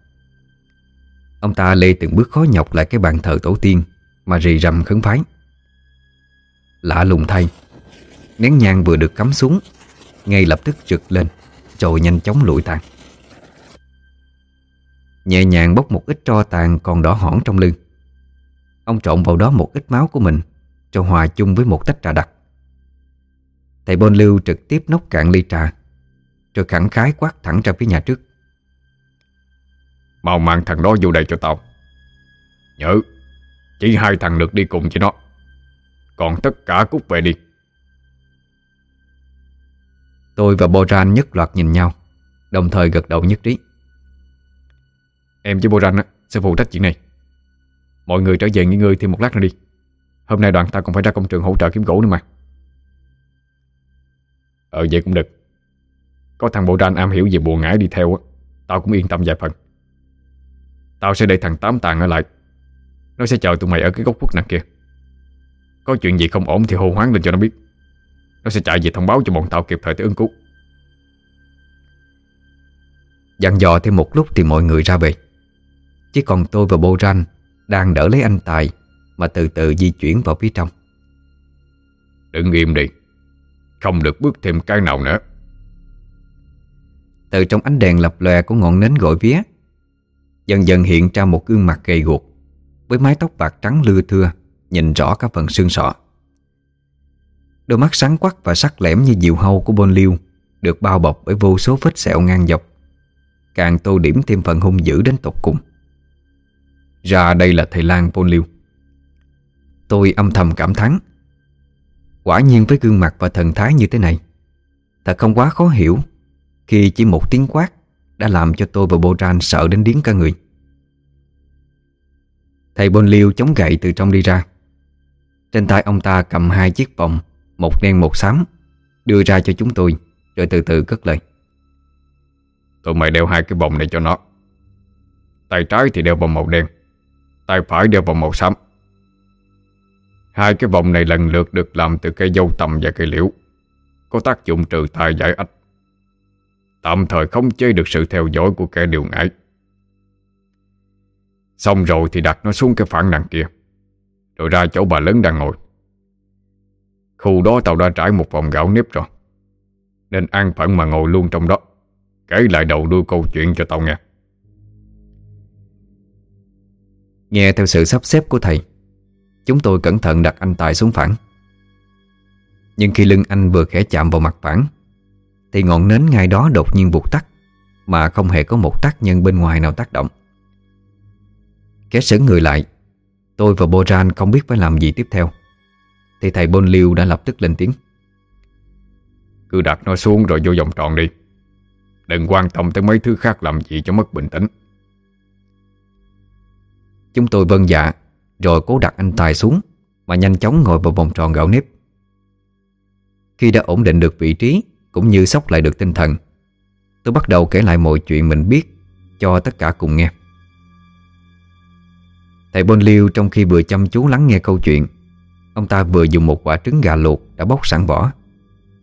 Ông ta lê từng bước khó nhọc lại cái bàn thờ tổ tiên Mà rì rầm khấn phái Lạ lùng thay, Nén nhang vừa được cắm xuống, Ngay lập tức trượt lên, Rồi nhanh chóng lụi tàn. Nhẹ nhàng bốc một ít tro tàn còn đỏ hỏn trong lưng. Ông trộn vào đó một ít máu của mình Rồi hòa chung với một tách trà đặc. Thầy Bôn Lưu trực tiếp nốc cạn ly trà, Rồi khẳng khái quát thẳng ra phía nhà trước. Mau mang thằng đó vô đây cho tao. Nhớ Chỉ hai thằng được đi cùng với nó. Còn tất cả cút về đi. Tôi và Boran nhất loạt nhìn nhau Đồng thời gật đầu nhất trí. Em với Boran sẽ phụ trách chuyện này. Mọi người trở về nghỉ ngơi thêm một lát nữa đi. Hôm nay đoàn ta còn phải ra công trường hỗ trợ kiếm gỗ nữa mà. Ờ vậy cũng được. Có thằng Boran am hiểu về bùa ngải đi theo á Tao cũng yên tâm vài phần Tao sẽ để thằng Tám Tàng ở lại. Nó sẽ chờ tụi mày ở cái góc khuất nằm kia. Có chuyện gì không ổn thì hô hoáng lên cho nó biết. Nó sẽ chạy về thông báo cho bọn tao kịp thời tới ứng cứu. Dặn dò thêm một lúc thì mọi người ra về Chỉ còn tôi và Bô Ranh Đang đỡ lấy anh Tài Mà từ từ di chuyển vào phía trong. Đừng im đi. Không được bước thêm cái nào nữa. Từ trong ánh đèn lập lòe của ngọn nến gội vía Dần dần hiện ra một gương mặt gầy guộc, Với mái tóc bạc trắng lưa thưa, Nhìn rõ cả phần xương sọ. Đôi mắt sáng quắc và sắc lẻm như diều hâu của Bôn Liêu Được bao bọc bởi vô số vết sẹo ngang dọc, Càng tô điểm thêm phần hung dữ đến tột cùng. Ra đây là thầy lang Bôn Liêu. Tôi âm thầm cảm thán. Quả nhiên với gương mặt và thần thái như thế này, Thật không quá khó hiểu Khi chỉ một tiếng quát đã làm cho tôi và Boran sợ đến điếng cả người. Thầy Bôn Liêu chống gậy từ trong đi ra. Trên tay ông ta cầm hai chiếc vòng, Một đen một xám, Đưa ra cho chúng tôi, Rồi từ từ cất lời. Tụi mày đeo hai cái vòng này cho nó. Tay trái thì đeo vòng màu đen, Tay phải đeo vòng màu xám. Hai cái vòng này lần lượt được làm từ cây dâu tầm và cây liễu, Có tác dụng trừ tai giải ách. Tạm thời không chơi được sự theo dõi của kẻ điều ngại Xong rồi thì đặt nó xuống cái phản đằng kia, Rồi ra chỗ bà lớn đang ngồi Khu đó tao đã trải một vòng gạo nếp rồi, Nên an phận mà ngồi luôn trong đó, Kể lại đầu đuôi câu chuyện cho tao nghe Nghe theo sự sắp xếp của thầy, Chúng tôi cẩn thận đặt anh Tài xuống phản. Nhưng khi lưng anh vừa khẽ chạm vào mặt phản. Thì ngọn nến ngay đó đột nhiên vụt tắt Mà không hề có một tác nhân bên ngoài nào tác động. Kéo sững người lại Tôi và Boran không biết phải làm gì tiếp theo. Thì thầy Bôn Liêu đã lập tức lên tiếng. Cứ đặt nó xuống rồi vô vòng tròn đi. Đừng quan tâm tới mấy thứ khác làm gì cho mất bình tĩnh. Chúng tôi vâng dạ Rồi cố đặt anh Tài xuống Mà nhanh chóng ngồi vào vòng tròn gạo nếp. Khi đã ổn định được vị trí cũng như sóc lại được tinh thần. Tôi bắt đầu kể lại mọi chuyện mình biết Cho tất cả cùng nghe. Thầy Bôn Liêu trong khi vừa chăm chú lắng nghe câu chuyện, Ông ta vừa dùng một quả trứng gà luộc đã bóc sẵn vỏ,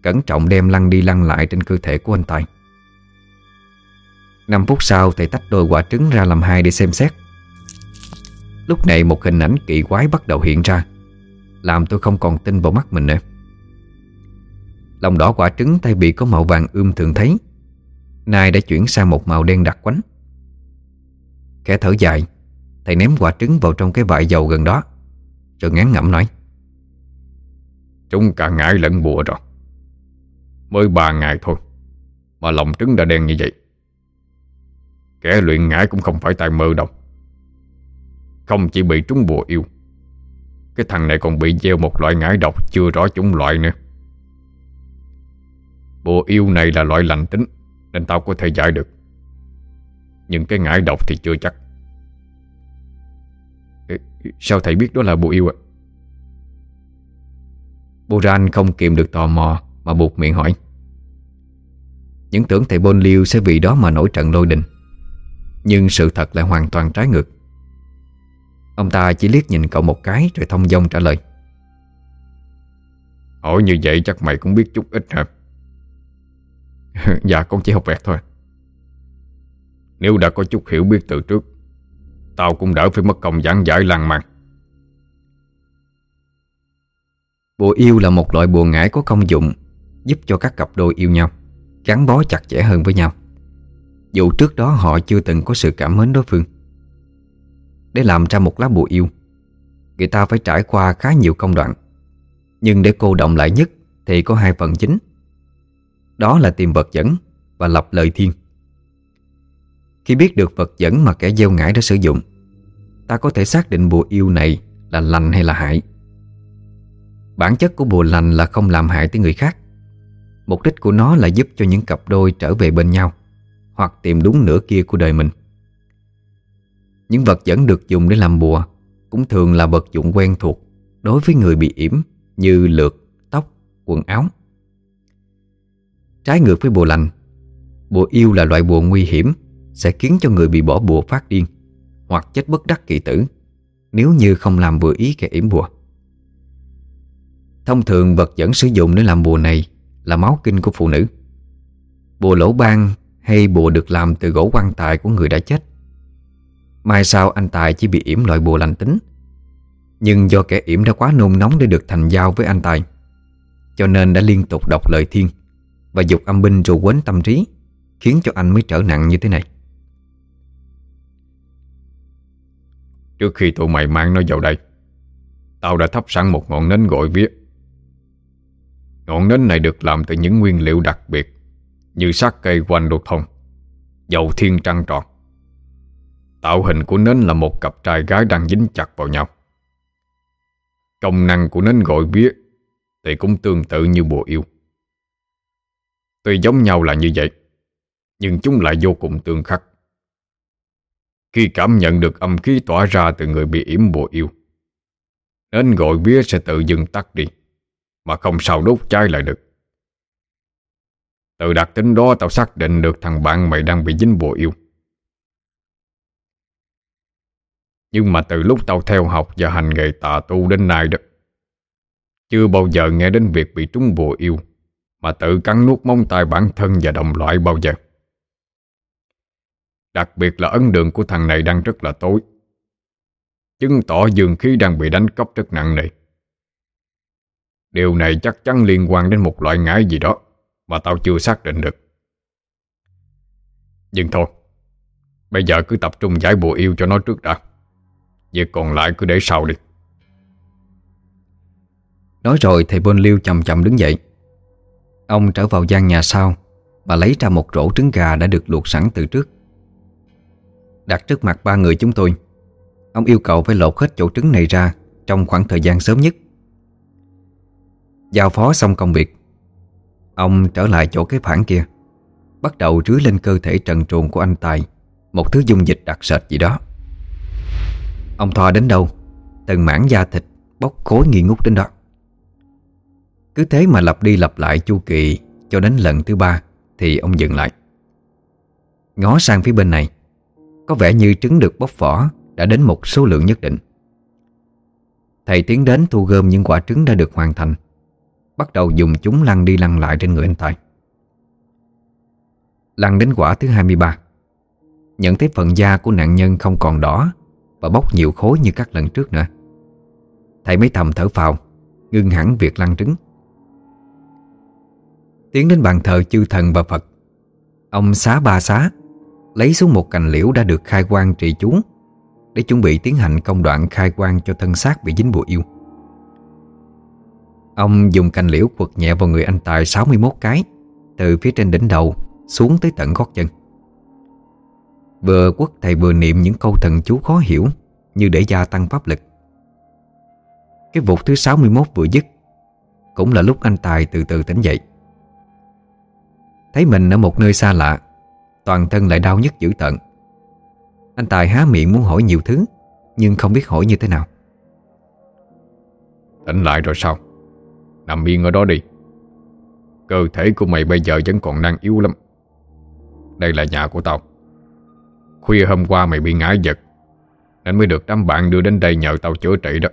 Cẩn trọng đem lăn đi lăn lại trên cơ thể của anh Tài 5 phút sau, thầy tách đôi quả trứng ra làm hai để xem xét. Lúc này một hình ảnh kỳ quái bắt đầu hiện ra, Làm tôi không còn tin vào mắt mình nữa. Lòng đỏ quả trứng thay vì có màu vàng ươm thường thấy. Nay đã chuyển sang một màu đen đặc quánh. Khẽ thở dài, Thầy ném quả trứng vào trong cái vại dầu gần đó, Rồi ngán ngẩm nói. Chúng cả ngải lẫn bùa rồi. Mới ba ngày thôi Mà lòng trứng đã đen như vậy. Kẻ luyện ngải cũng không phải tài mơ đâu. Không chỉ bị trúng bùa yêu, Cái thằng này còn bị gieo một loại ngải độc Chưa rõ chủng loại nữa bộ yêu này là loại lành tính, Nên tao có thể giải được. Nhưng cái ngải độc thì chưa chắc. Sao thầy biết đó là bộ yêu ạ? À? Buran không kìm được tò mò, Mà buộc miệng hỏi. Những tưởng thầy Bôn Liêu sẽ vì đó mà nổi trận lôi đình. Nhưng sự thật lại hoàn toàn trái ngược. Ông ta chỉ liếc nhìn cậu một cái Rồi thông dong trả lời. Hỏi như vậy chắc mày cũng biết chút ít hả? [LAUGHS] Dạ con chỉ học vẹt thôi. Nếu đã có chút hiểu biết từ trước, Tao cũng đỡ phải mất công giảng giải lăng màn Bùa yêu là một loại bùa ngải có công dụng, Giúp cho các cặp đôi yêu nhau, Gắn bó chặt chẽ hơn với nhau. Dù trước đó họ chưa từng có sự cảm mến đối phương. Để làm ra một lá bùa yêu, Người ta phải trải qua khá nhiều công đoạn. Nhưng để cô động lại nhất Thì có hai phần chính. Đó là tìm vật dẫn Và lập lời thiên. Khi biết được vật dẫn mà kẻ gieo ngải đã sử dụng Ta có thể xác định bùa yêu này Là lành hay là hại. Bản chất của bùa lành là không làm hại tới người khác. Mục đích của nó là giúp cho những cặp đôi trở về bên nhau Hoặc tìm đúng nửa kia của đời mình. Những vật dẫn được dùng để làm bùa Cũng thường là vật dụng quen thuộc Đối với người bị yểm Như lược, tóc, quần áo. Trái ngược với bùa lành. Bùa yêu là loại bùa nguy hiểm, Sẽ khiến cho người bị bỏ bùa phát điên, Hoặc chết bất đắc kỳ tử, Nếu như không làm vừa ý kẻ yểm bùa. Thông thường, vật dẫn sử dụng để làm bùa này Là máu kinh của phụ nữ. Bùa lỗ ban hay bùa được làm từ gỗ quan tài của người đã chết. Mai sau, anh Tài chỉ bị yểm loại bùa lành tính. Nhưng do kẻ yểm đã quá nôn nóng để được thành giao với anh Tài, Cho nên đã liên tục đọc lời thiên. Và dục âm binh rồi quến tâm trí, Khiến cho anh mới trở nặng như thế này. Trước khi tụi mày mang nó vào đây, Tao đã thắp sẵn một ngọn nến gọi vía. Ngọn nến này được làm từ những nguyên liệu đặc biệt Như sát cây quanh đột thông, Dầu thiên trăng tròn. Tạo hình của nến là một cặp trai gái đang dính chặt vào nhau. Công năng của nến gọi vía Thì cũng tương tự như bùa yêu. Tuy giống nhau là như vậy, Nhưng chúng lại vô cùng tương khắc. Khi cảm nhận được âm khí tỏa ra từ người bị yểm bùa yêu, nên gọi bía sẽ tự dừng tắt đi, mà không sao đốt cháy lại được. Từ đặc tính đó tao xác định được thằng bạn mày đang bị dính bùa yêu. Nhưng mà từ lúc tao theo học và hành nghề tà tu đến nay đó, Chưa bao giờ nghe đến việc bị trúng bùa yêu. Mà tự cắn nuốt móng tay bản thân và đồng loại bao giờ. Đặc biệt là ấn đường của thằng này đang rất là tối. Chứng tỏ dương khí đang bị đánh cắp rất nặng nề. Điều này chắc chắn liên quan đến một loại ngải gì đó Mà tao chưa xác định được. Nhưng thôi, Bây giờ cứ tập trung giải bùa yêu cho nó trước đã. Việc còn lại cứ để sau đi. Nói rồi thầy Bôn Liêu chậm chậm đứng dậy. Ông trở vào gian nhà sau Và lấy ra một rổ trứng gà đã được luộc sẵn từ trước. Đặt trước mặt ba người chúng tôi, Ông yêu cầu phải lột hết chỗ trứng này ra Trong khoảng thời gian sớm nhất. Giao phó xong công việc, Ông trở lại chỗ cái phản kia, Bắt đầu rưới lên cơ thể trần truồng của anh Tài, Một thứ dung dịch đặc sệt gì đó. Ông thoa đến đâu, Từng mảng da thịt Bốc khối nghi ngút đến đó. Cứ thế mà lặp đi lặp lại chu kỳ Cho đến lần thứ ba Thì ông dừng lại. Ngó sang phía bên này, Có vẻ như trứng được bóc vỏ Đã đến một số lượng nhất định. Thầy tiến đến thu gom những quả trứng đã được hoàn thành, Bắt đầu dùng chúng lăn đi lăn lại trên người anh Tài. Lăn đến quả thứ 23 Nhận thấy phần da của nạn nhân không còn đỏ Và bốc nhiều khối như các lần trước nữa. Thầy mới thầm thở phào, Ngưng hẳn việc lăn trứng. Tiến đến bàn thờ chư thần và Phật. Ông xá ba xá, Lấy xuống một cành liễu đã được khai quang trị chú, Để chuẩn bị tiến hành công đoạn khai quang cho thân xác bị dính bùa yêu. Ông dùng cành liễu quật nhẹ vào người anh Tài 61 cái, Từ phía trên đỉnh đầu xuống tới tận gót chân. Vừa quất, thầy vừa niệm những câu thần chú khó hiểu Như để gia tăng pháp lực. Cái vụt thứ 61 vừa dứt, Cũng là lúc anh Tài từ từ tỉnh dậy. Thấy mình ở một nơi xa lạ Toàn thân lại đau nhức dữ tận Anh Tài há miệng muốn hỏi nhiều thứ Nhưng không biết hỏi như thế nào. Tỉnh lại rồi sao? Nằm yên ở đó đi. Cơ thể của mày bây giờ vẫn còn năng yếu lắm. Đây là nhà của tao. Khuya hôm qua mày bị ngã giật Nên mới được đám bạn đưa đến đây nhờ tao chữa trị đó.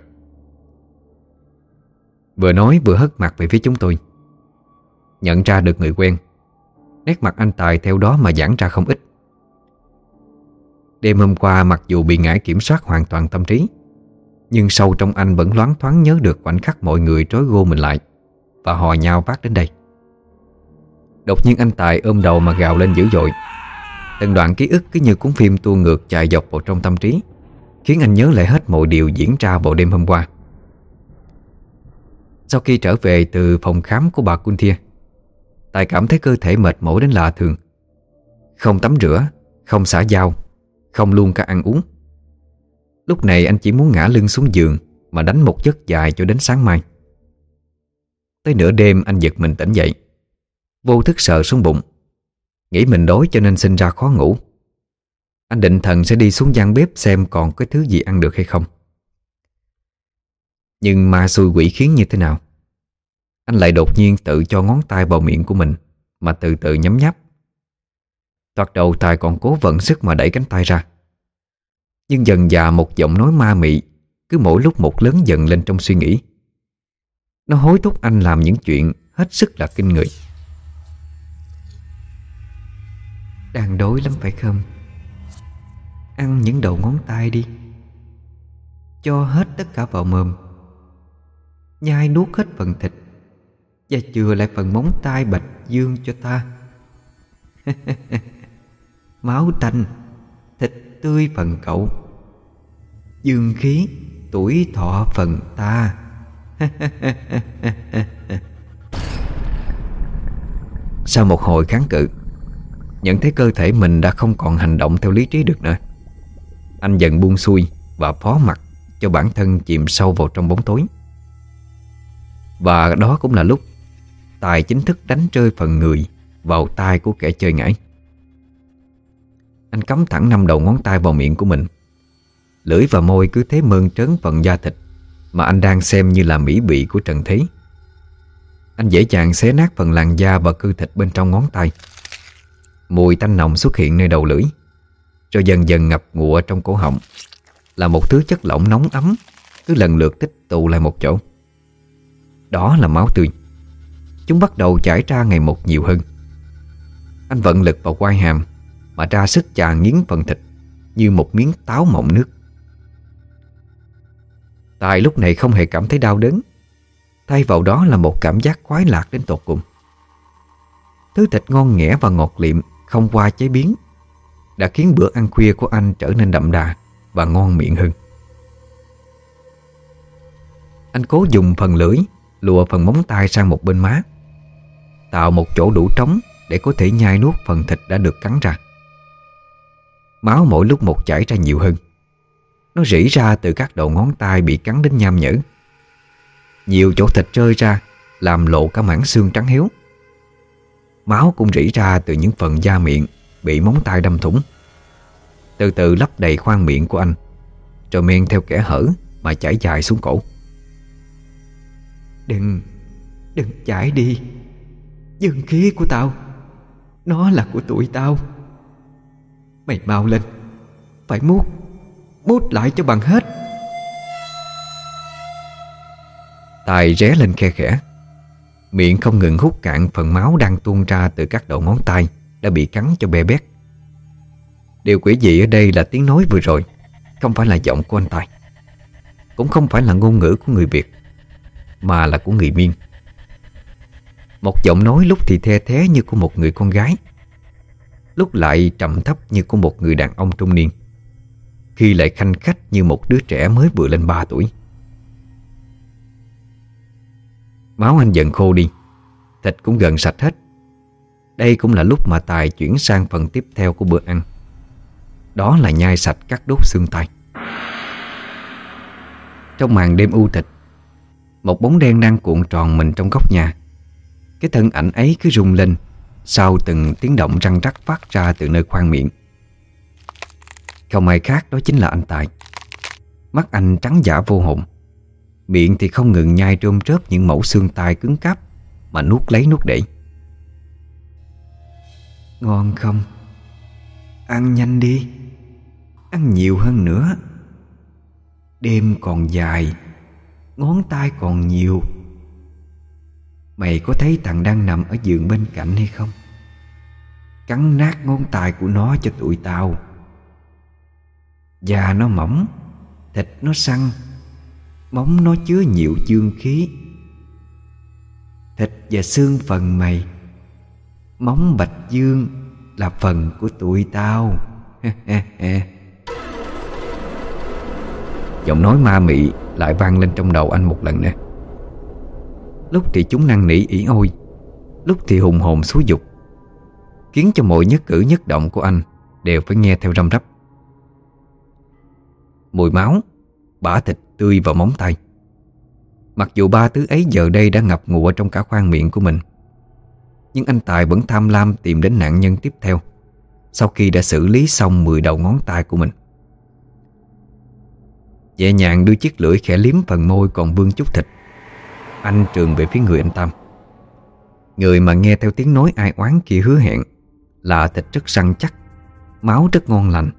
Vừa nói vừa hất mặt về phía chúng tôi. Nhận ra được người quen Nét mặt anh Tài theo đó mà giãn ra không ít. Đêm hôm qua mặc dù bị ngải kiểm soát hoàn toàn tâm trí, Nhưng sâu trong anh vẫn loáng thoáng nhớ được khoảnh khắc mọi người trói gô mình lại Và hò nhau vác đến đây. Đột nhiên anh Tài ôm đầu mà gào lên dữ dội. Từng đoạn ký ức cứ như cuốn phim tua ngược chạy dọc vào trong tâm trí, Khiến anh nhớ lại hết mọi điều diễn ra vào đêm hôm qua. Sau khi trở về từ phòng khám của bà Kunthia Tài cảm thấy cơ thể mệt mỏi đến lạ thường. Không tắm rửa, Không xả dao, Không luôn cả ăn uống. Lúc này anh chỉ muốn ngã lưng xuống giường Mà đánh một giấc dài cho đến sáng mai. Tới nửa đêm anh giật mình tỉnh dậy. Vô thức sợ xuống bụng. Nghĩ mình đói cho nên sinh ra khó ngủ. Anh định thần sẽ đi xuống gian bếp Xem còn cái thứ gì ăn được hay không. Nhưng ma xui quỷ khiến như thế nào? Anh lại đột nhiên tự cho ngón tay vào miệng của mình, Mà từ từ nhấm nháp. Thoạt đầu Tài còn cố vận sức mà đẩy cánh tay ra. Nhưng dần dà một giọng nói ma mị Cứ mỗi lúc một lớn dần lên trong suy nghĩ. Nó hối thúc anh làm những chuyện Hết sức là kinh người. Đang đói lắm phải không? Ăn những đầu ngón tay đi. Cho hết tất cả vào mồm. Nhai nuốt hết phần thịt. Và chừa lại phần móng tay bạch dương cho ta. [LAUGHS] Máu tanh, Thịt tươi phần cậu. Dương khí, Tuổi thọ phần ta. [LAUGHS] Sau một hồi kháng cự, Nhận thấy cơ thể mình đã không còn hành động theo lý trí được nữa. Anh dần buông xuôi Và phó mặt cho bản thân chìm sâu vào trong bóng tối. Và đó cũng là lúc Tài chính thức đánh rơi phần người Vào tay của kẻ chơi ngải. Anh cắm thẳng năm đầu ngón tay vào miệng của mình. Lưỡi và môi cứ thế mơn trớn phần da thịt Mà anh đang xem như là mỹ vị của trần thế. Anh dễ dàng xé nát phần làn da và cơ thịt bên trong ngón tay. Mùi tanh nồng xuất hiện nơi đầu lưỡi Rồi dần dần ngập ngụa trong cổ họng. Là một thứ chất lỏng nóng ấm, Cứ lần lượt tích tụ lại một chỗ. Đó là máu tươi. Chúng bắt đầu chảy ra ngày một nhiều hơn. Anh vận lực vào quai hàm Mà ra sức chà nghiến phần thịt Như một miếng táo mọng nước. Tài lúc này không hề cảm thấy đau đớn. Thay vào đó là một cảm giác khoái lạc đến tột cùng. Thứ thịt ngon nghẻ và ngọt liệm không qua chế biến đã khiến bữa ăn khuya của anh trở nên đậm đà và ngon miệng hơn. Anh cố dùng phần lưỡi lùa phần móng tay sang một bên má tạo một chỗ đủ trống để có thể nhai nuốt phần thịt đã được cắn ra. Máu mỗi lúc một chảy ra nhiều hơn. Nó rỉ ra từ các đầu ngón tay bị cắn đến nham nhở. Nhiều chỗ thịt rơi ra, làm lộ cả mảng xương trắng hiếu. Máu cũng rỉ ra từ những phần da miệng Bị móng tay đâm thủng Từ từ lấp đầy khoang miệng của anh, Rồi men theo kẻ hở Mà chảy dài xuống cổ Đừng Đừng chảy đi Dương khí của tao. Nó là của tụi tao. Mày mau lên. Phải mút. Mút lại cho bằng hết. Tài ré lên khe khẽ. Miệng không ngừng hút cạn phần máu đang tuôn ra từ các đầu ngón tay Đã bị cắn cho bê bét. Điều quỷ dị ở đây là tiếng nói vừa rồi, Không phải là giọng của anh Tài. Cũng không phải là ngôn ngữ của người Việt, Mà là của người Miên. Một giọng nói lúc thì the thế như của một người con gái, Lúc lại trầm thấp như của một người đàn ông trung niên, Khi lại khanh khách như một đứa trẻ mới vừa lên 3 tuổi. Máu anh dần khô đi, Thịt cũng gần sạch hết. Đây cũng là lúc mà Tài chuyển sang phần tiếp theo của bữa ăn. Đó là nhai sạch các đốt xương tay Trong màn đêm u tịch, Một bóng đen đang cuộn tròn mình trong góc nhà. Cái thân ảnh ấy cứ rung lên, Sau từng tiếng động răng rắc phát ra từ nơi khoang miệng. Không ai khác đó chính là anh Tài. Mắt anh trắng giả vô hồn. Miệng thì không ngừng nhai trôm trớp những mẫu xương tai cứng cáp Mà nuốt lấy nuốt để. Ngon không? Ăn nhanh đi. Ăn nhiều hơn nữa. Đêm còn dài, Ngón tay còn nhiều. Mày có thấy thằng đang nằm ở giường bên cạnh hay không? Cắn nát ngón tay của nó cho tụi tao. Da nó mỏng, Thịt nó săn Móng nó chứa nhiều dương khí. Thịt và xương phần mày, Móng bạch dương là phần của tụi tao. [LAUGHS] Giọng nói ma mị lại vang lên trong đầu anh một lần nữa. Lúc thì chúng năn nỉ ỉ ôi, Lúc thì hùng hồn xúi dục, Khiến cho mọi nhất cử nhất động của anh Đều phải nghe theo răm rắp. Mùi máu, Bả thịt tươi vào móng tay. Mặc dù ba thứ ấy giờ đây đã ngập ngụa trong cả khoang miệng của mình, Nhưng anh Tài vẫn tham lam tìm đến nạn nhân tiếp theo Sau khi đã xử lý xong 10 đầu ngón tay của mình. Nhẹ nhàng đưa chiếc lưỡi khẽ liếm phần môi còn vương chút thịt. Anh trường về phía người anh Tam. Người mà nghe theo tiếng nói ai oán kia hứa hẹn Là thịt rất săn chắc, Máu rất ngon lành,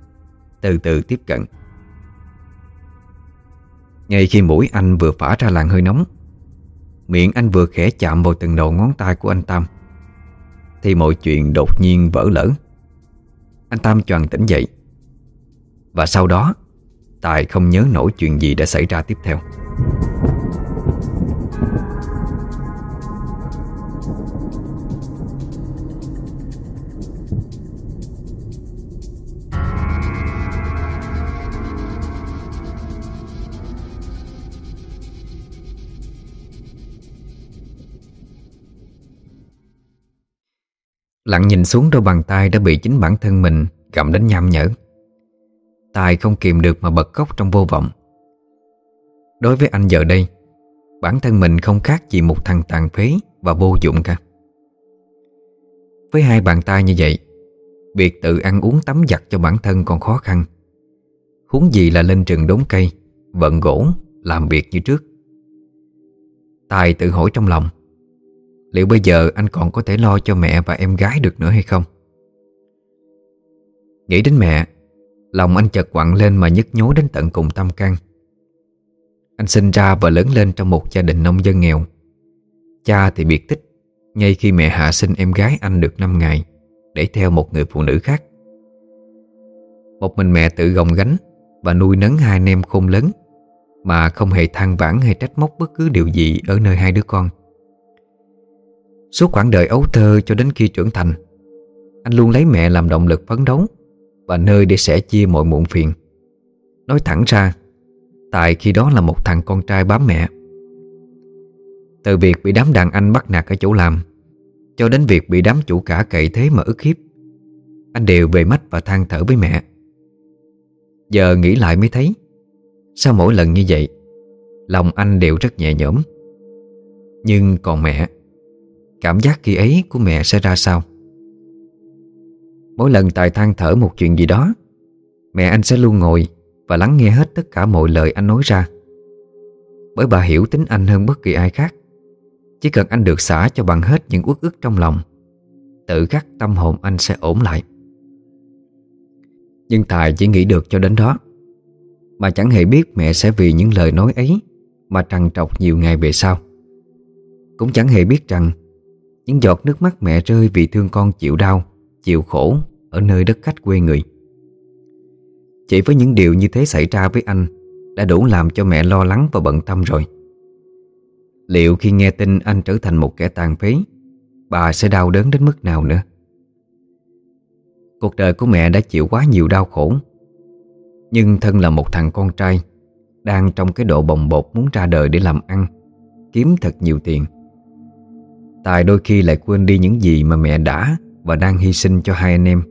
Từ từ tiếp cận. Ngay khi mũi anh vừa phả ra làn hơi nóng, Miệng anh vừa khẽ chạm vào từng đầu ngón tay của anh Tam, Thì mọi chuyện đột nhiên vỡ lỡ Anh Tam choàng tỉnh dậy, Và sau đó, Tài không nhớ nổi chuyện gì đã xảy ra tiếp theo. Lặng nhìn xuống đôi bàn tay đã bị chính bản thân mình gặm đến nham nhở. Tài không kìm được mà bật khóc trong vô vọng. Đối với anh giờ đây, Bản thân mình không khác gì một thằng tàn phế và vô dụng cả. Với hai bàn tay như vậy, Việc tự ăn uống tắm giặt cho bản thân còn khó khăn. Huống gì là lên rừng đốn cây, Vận gỗ, Làm việc như trước. Tài tự hỏi trong lòng Liệu bây giờ anh còn có thể lo cho mẹ và em gái được nữa hay không? Nghĩ đến mẹ, Lòng anh chợt quặn lên mà nhức nhối đến tận cùng tâm can. Anh sinh ra và lớn lên trong một gia đình nông dân nghèo. Cha thì biệt tích, Ngay khi mẹ hạ sinh em gái anh được 5 ngày, Để theo một người phụ nữ khác. Một mình mẹ tự gồng gánh Và nuôi nấng hai anh em khôn lớn, Mà không hề than vãn hay trách móc bất cứ điều gì Ở nơi hai đứa con. Suốt khoảng đời ấu thơ cho đến khi trưởng thành. Anh luôn lấy mẹ làm động lực phấn đấu Và nơi để sẻ chia mọi muộn phiền. Nói thẳng ra, Tại khi đó là một thằng con trai bám mẹ. Từ việc bị đám đàn anh bắt nạt ở chỗ làm, Cho đến việc bị đám chủ cả cậy thế mà ức hiếp, Anh đều về mắt và than thở với mẹ. Giờ nghĩ lại mới thấy Sao mỗi lần như vậy, Lòng anh đều rất nhẹ nhõm. Nhưng còn mẹ Cảm giác khi ấy của mẹ sẽ ra sao? Mỗi lần Tài than thở một chuyện gì đó, Mẹ anh sẽ luôn ngồi Và lắng nghe hết tất cả mọi lời anh nói ra. Bởi bà hiểu tính anh hơn bất kỳ ai khác. Chỉ cần anh được xả cho bằng hết những uất ức trong lòng, Tự khắc tâm hồn anh sẽ ổn lại. Nhưng Tài chỉ nghĩ được cho đến đó. Mà chẳng hề biết mẹ sẽ vì những lời nói ấy Mà trằn trọc nhiều ngày về sau. Cũng chẳng hề biết rằng những giọt nước mắt mẹ rơi vì thương con chịu đau, Chịu khổ Ở nơi đất khách quê người. Chỉ với những điều như thế xảy ra với anh Đã đủ làm cho mẹ lo lắng và bận tâm rồi. Liệu khi nghe tin anh trở thành một kẻ tàn phế, Bà sẽ đau đớn đến mức nào nữa? Cuộc đời của mẹ đã chịu quá nhiều đau khổ, Nhưng thân là một thằng con trai Đang trong cái độ bồng bột muốn ra đời để làm ăn, Kiếm thật nhiều tiền. Tài đôi khi lại quên đi những gì mà mẹ đã Và đang hy sinh cho hai anh em.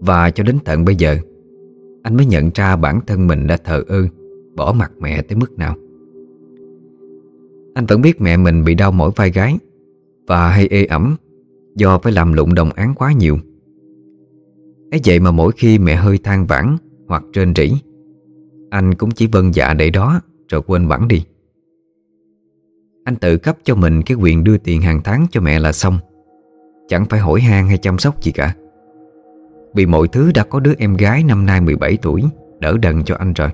Và cho đến tận bây giờ, Anh mới nhận ra bản thân mình đã thờ ơ, Bỏ mặt mẹ tới mức nào. Anh vẫn biết mẹ mình bị đau mỏi vai gái và hay ê ẩm Do phải làm lụng đồng án quá nhiều. Ấy vậy mà mỗi khi mẹ hơi than vãn Hoặc trên rỉ, Anh cũng chỉ vâng dạ để đó Rồi quên bẵng đi. Anh tự cấp cho mình cái quyền đưa tiền hàng tháng cho mẹ là xong. Chẳng phải hỏi han hay chăm sóc gì cả. Vì mọi thứ đã có đứa em gái năm nay 17 tuổi, Đỡ đần cho anh rồi.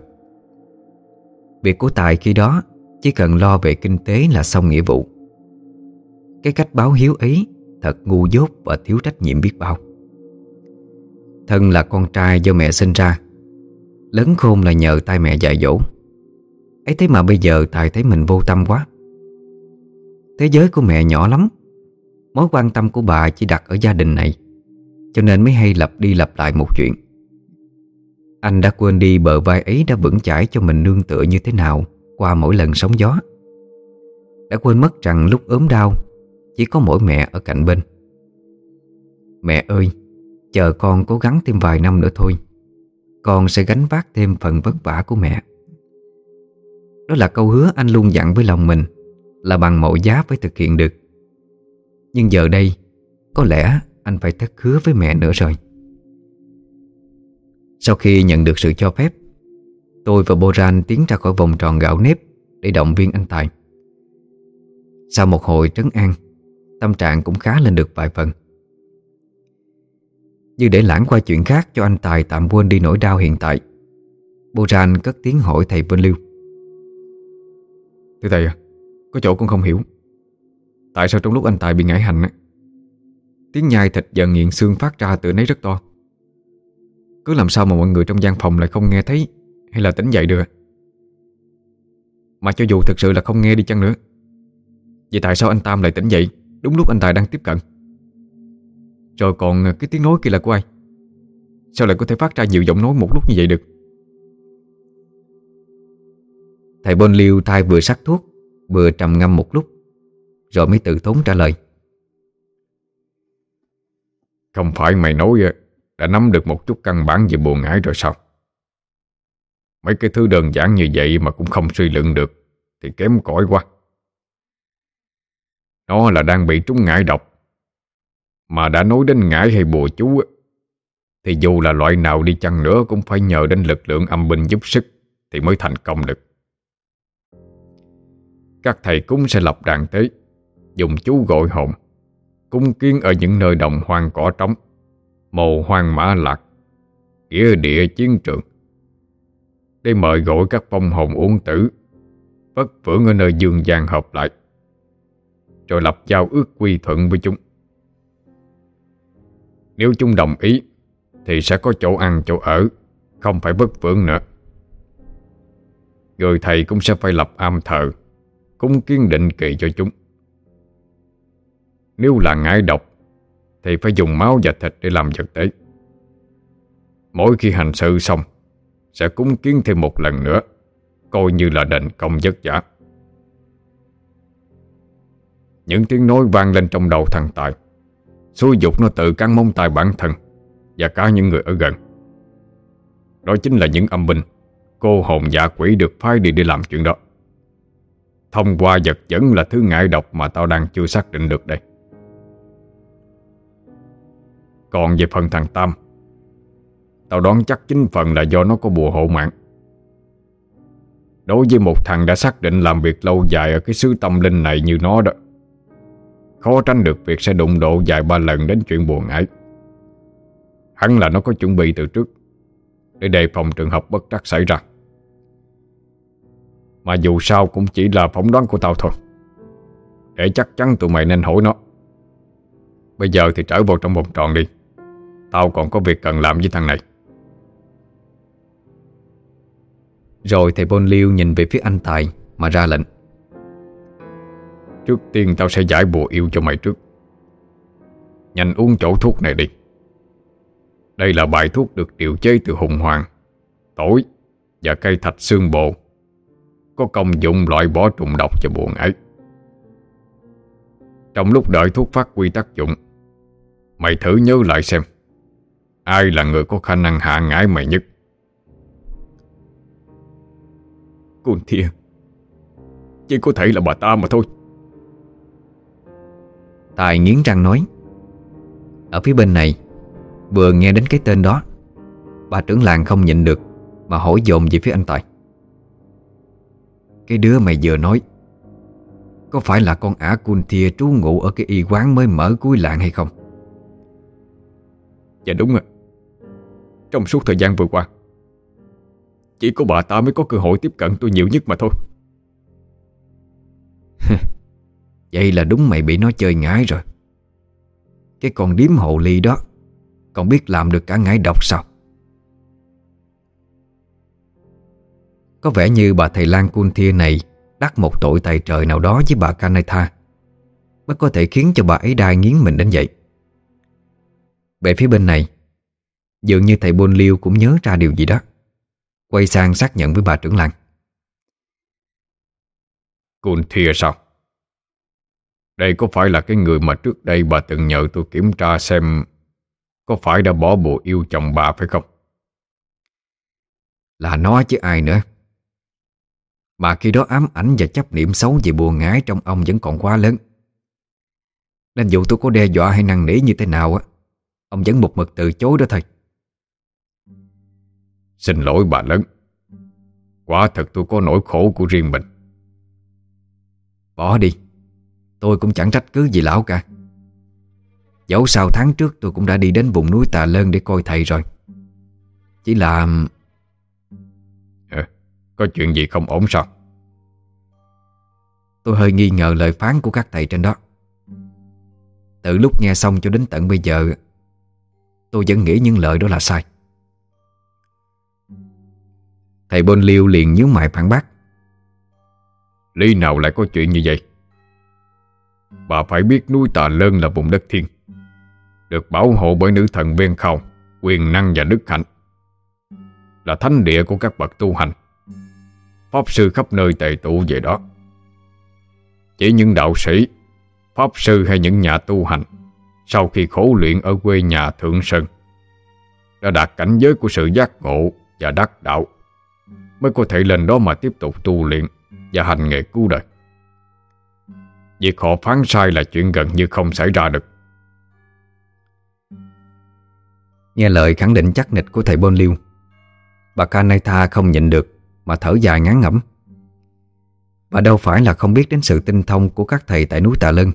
Việc của Tài khi đó Chỉ cần lo về kinh tế là xong nghĩa vụ. Cái cách báo hiếu ấy Thật ngu dốt và thiếu trách nhiệm biết bao. Thân là con trai do mẹ sinh ra, Lớn khôn là nhờ tay mẹ dạy dỗ. Ấy thế mà bây giờ Tài thấy mình vô tâm quá. Thế giới của mẹ nhỏ lắm. Mối quan tâm của bà chỉ đặt ở gia đình này, Cho nên mới hay lặp đi lặp lại một chuyện. Anh đã quên đi bờ vai ấy đã vững chãi cho mình nương tựa như thế nào Qua mỗi lần sóng gió. Đã quên mất rằng lúc ốm đau, chỉ có mỗi mẹ ở cạnh bên. Mẹ ơi, Chờ con cố gắng thêm vài năm nữa thôi, Con sẽ gánh vác thêm phần vất vả của mẹ. Đó là câu hứa anh luôn dặn với lòng mình. Là bằng mọi giá phải thực hiện được. Nhưng giờ đây, Có lẽ anh phải thất hứa với mẹ nữa rồi. Sau khi nhận được sự cho phép, Tôi và Boran tiến ra khỏi vòng tròn gạo nếp Để động viên anh Tài. Sau một hồi trấn an, Tâm trạng cũng khá lên được vài phần. Như để lãng qua chuyện khác cho anh Tài tạm quên đi nỗi đau hiện tại, Boran cất tiếng hỏi thầy Vân Lưu. Thưa thầy à có chỗ con không hiểu. Tại sao trong lúc anh Tài bị ngải hành Tiếng nhai thịt và nghiện xương phát ra từ nấy rất to? Cứ làm sao mà mọi người trong gian phòng lại không nghe thấy Hay là tỉnh dậy được? Mà cho dù thực sự là không nghe đi chăng nữa, Vậy tại sao anh Tam lại tỉnh dậy Đúng lúc anh Tài đang tiếp cận? Rồi còn cái tiếng nói kia là của ai? Sao lại có thể phát ra nhiều giọng nói một lúc như vậy được? Thầy Bôn Liêu thai vừa sắc thuốc Vừa trầm ngâm một lúc, Rồi mới tự thốn trả lời. Không phải mày nói ờ, Đã nắm được một chút căn bản về buồn ngải rồi sao? Mấy cái thứ đơn giản như vậy Mà cũng không suy luận được, Thì kém cỏi quá. Nó là đang bị trúng ngải độc, Mà đã nói đến ngải hay bùa chú ờ, Thì dù là loại nào đi chăng nữa Cũng phải nhờ đến lực lượng âm binh giúp sức Thì mới thành công được. Các thầy cúng sẽ lập đàn tế, Dùng chú gọi hồn Cung kiến ở những nơi đồng hoang cỏ trống Mồ hoang mã lạc, Nghĩa địa chiến trường. Để mời gọi các phong hồn uống tử, Vất vưởng ở nơi dương gian hợp lại, rồi lập giao ước quy thuận với chúng. Nếu chúng đồng ý, Thì sẽ có chỗ ăn, chỗ ở, Không phải vất vưởng nữa. Người thầy cũng sẽ phải lập am thờ Cúng kiến định kỳ cho chúng. Nếu là ngải độc, Thì phải dùng máu và thịt để làm vật tế. Mỗi khi hành sự xong, Sẽ cúng kiến thêm một lần nữa, Coi như là đền công vất giả những tiếng nói vang lên trong đầu thằng Tài. Xui dục nó tự cắn mông tài bản thân Và cả những người ở gần. Đó chính là những âm binh, Cô hồn dạ quỷ được phái đi để làm chuyện đó. Thông qua vật dẫn là thứ ngại độc Mà tao đang chưa xác định được đây. Còn về phần thằng Tam, Tao đoán chắc chính phần là do nó có bùa hộ mạng. Đối với một thằng đã xác định làm việc lâu dài Ở cái xứ tâm linh này như nó đó, Khó tránh được việc sẽ đụng độ vài ba lần đến chuyện buồn ấy Hắn là nó có chuẩn bị từ trước Để đề phòng trường hợp bất trắc xảy ra. Mà dù sao cũng chỉ là phỏng đoán của tao thôi. Để chắc chắn tụi mày nên hỏi nó. Bây giờ thì trở vào trong vòng tròn đi. Tao còn có việc cần làm với thằng này. Rồi thầy Bôn Liêu nhìn về phía anh Tài Mà ra lệnh. Trước tiên tao sẽ giải bùa yêu cho mày trước. Nhanh uống chỗ thuốc này đi. Đây là bài thuốc được điều chế từ hùng hoàng Tỏi và cây thạch xương bộ có công dụng loại bỏ trùng độc cho buồn ấy. Trong lúc đợi thuốc phát huy tác dụng, Mày thử nhớ lại xem, Ai là người có khả năng hạ ngãi mày nhất? Côn Thia Chỉ có thể là bà ta mà thôi. Tài nghiến răng nói, Ở phía bên này, Vừa nghe đến cái tên đó, Bà trưởng làng không nhịn được Mà hỏi dồn về phía anh Tài. Cái đứa mày vừa nói Có phải là con ả cun thia trú ngụ Ở cái y quán mới mở cuối làng hay không? Dạ đúng rồi Trong suốt thời gian vừa qua Chỉ có bà ta mới có cơ hội tiếp cận tôi nhiều nhất mà thôi. [LAUGHS] Vậy là đúng mày bị nó chơi ngái rồi. Cái con điếm hồ ly đó Còn biết làm được cả ngải độc sao Có vẻ như bà thầy Lan Cun Thia này Đắc một tội tài trời nào đó với bà Kanetha. Mới có thể khiến cho bà ấy đai nghiến mình đến vậy. Về phía bên này Dường như thầy Bôn Liêu cũng nhớ ra điều gì đó. Quay sang xác nhận với bà trưởng làng. Cun Thia sao? Đây có phải là cái người mà trước đây bà từng nhờ tôi kiểm tra xem Có phải đã bỏ bộ yêu chồng bà phải không? Là nó chứ ai nữa Mà khi đó ám ảnh và chấp niệm xấu về buồn ngái trong ông vẫn còn quá lớn. Nên dù tôi có đe dọa hay năn nỉ như thế nào á Ông vẫn một mực từ chối đó thôi. Xin lỗi bà lớn Quả thật tôi có nỗi khổ của riêng mình. Bỏ đi. Tôi cũng chẳng trách cứ gì lão cả. Dẫu sao tháng trước tôi cũng đã đi đến vùng núi Tà Lơn để coi thầy rồi. Chỉ là... Có chuyện gì không ổn sao? Tôi hơi nghi ngờ lời phán của các thầy trên đó Từ lúc nghe xong cho đến tận bây giờ, Tôi vẫn nghĩ những lời đó là sai Thầy Bôn Liêu liền nhíu mày phản bác Lý nào lại có chuyện như vậy? Bà phải biết núi Tà Lơn là vùng đất thiên Được bảo hộ bởi nữ thần ven khâu Quyền năng và đức hạnh, Là thánh địa của các bậc tu hành Pháp sư khắp nơi tề tụ về đó. Chỉ những đạo sĩ, Pháp sư hay những nhà tu hành, Sau khi khổ luyện ở quê nhà Thượng Sơn, Đã đạt cảnh giới của sự giác ngộ Và đắc đạo, Mới có thể lên đó mà tiếp tục tu luyện Và hành nghề cứu đời. Việc họ phán sai là chuyện gần như không xảy ra được. Nghe lời khẳng định chắc nịch của thầy Bôn Liêu, Bà Kanetha không nhịn được. Mà thở dài ngán ngẩm. Bà đâu phải là không biết đến sự tinh thông Của các thầy tại núi Tà Lân.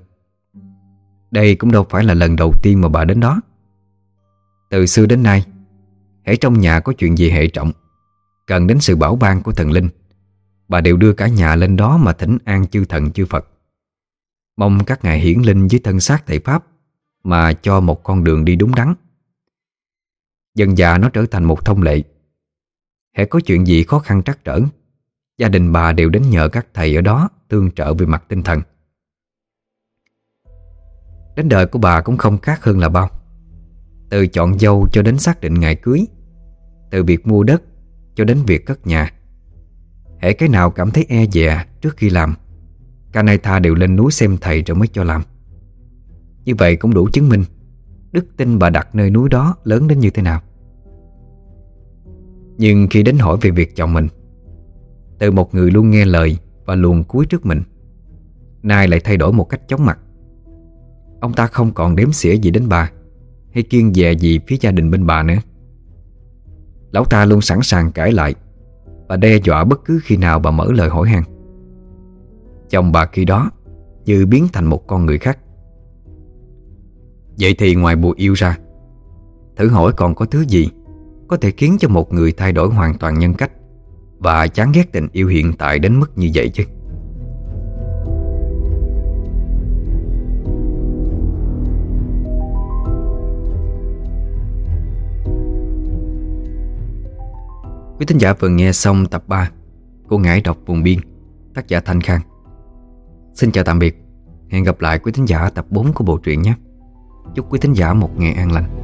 Đây cũng đâu phải là lần đầu tiên Mà bà đến đó. Từ xưa đến nay Hãy trong nhà có chuyện gì hệ trọng, Cần đến sự bảo ban của thần linh, Bà đều đưa cả nhà lên đó Mà thỉnh an chư thần chư Phật. Mong các ngài hiển linh với thân xác thầy Pháp Mà cho một con đường đi đúng đắn. Dần già nó trở thành một thông lệ. Hãy có chuyện gì khó khăn trắc trở, Gia đình bà đều đến nhờ các thầy ở đó Tương trợ về mặt tinh thần. Đến đời của bà cũng không khác hơn là bao. Từ chọn dâu cho đến xác định ngày cưới, Từ việc mua đất cho đến việc cất nhà. Hãy cái nào cảm thấy e dè trước khi làm Kanetha đều lên núi xem thầy rồi mới cho làm. Như vậy cũng đủ chứng minh Đức tin bà đặt nơi núi đó lớn đến như thế nào. Nhưng khi đến hỏi về việc chồng mình, Từ một người luôn nghe lời Và luồn cuối trước mình, Nay lại thay đổi một cách chóng mặt. Ông ta không còn đếm xỉa gì đến bà Hay kiên dè gì phía gia đình bên bà nữa. Lão ta luôn sẵn sàng cãi lại Và đe dọa bất cứ khi nào bà mở lời hỏi han. Chồng bà khi đó Như biến thành một con người khác. Vậy thì ngoài bùa yêu ra, Thử hỏi còn có thứ gì có thể khiến cho một người thay đổi hoàn toàn nhân cách. Và chán ghét tình yêu hiện tại đến mức như vậy chứ. Quý thính giả vừa nghe xong tập 3 Cô Ngải đọc vùng biên, Tác giả Thanh Khang. Xin chào tạm biệt. Hẹn gặp lại quý thính giả tập 4 của bộ truyện nhé. Chúc quý thính giả một ngày an lành.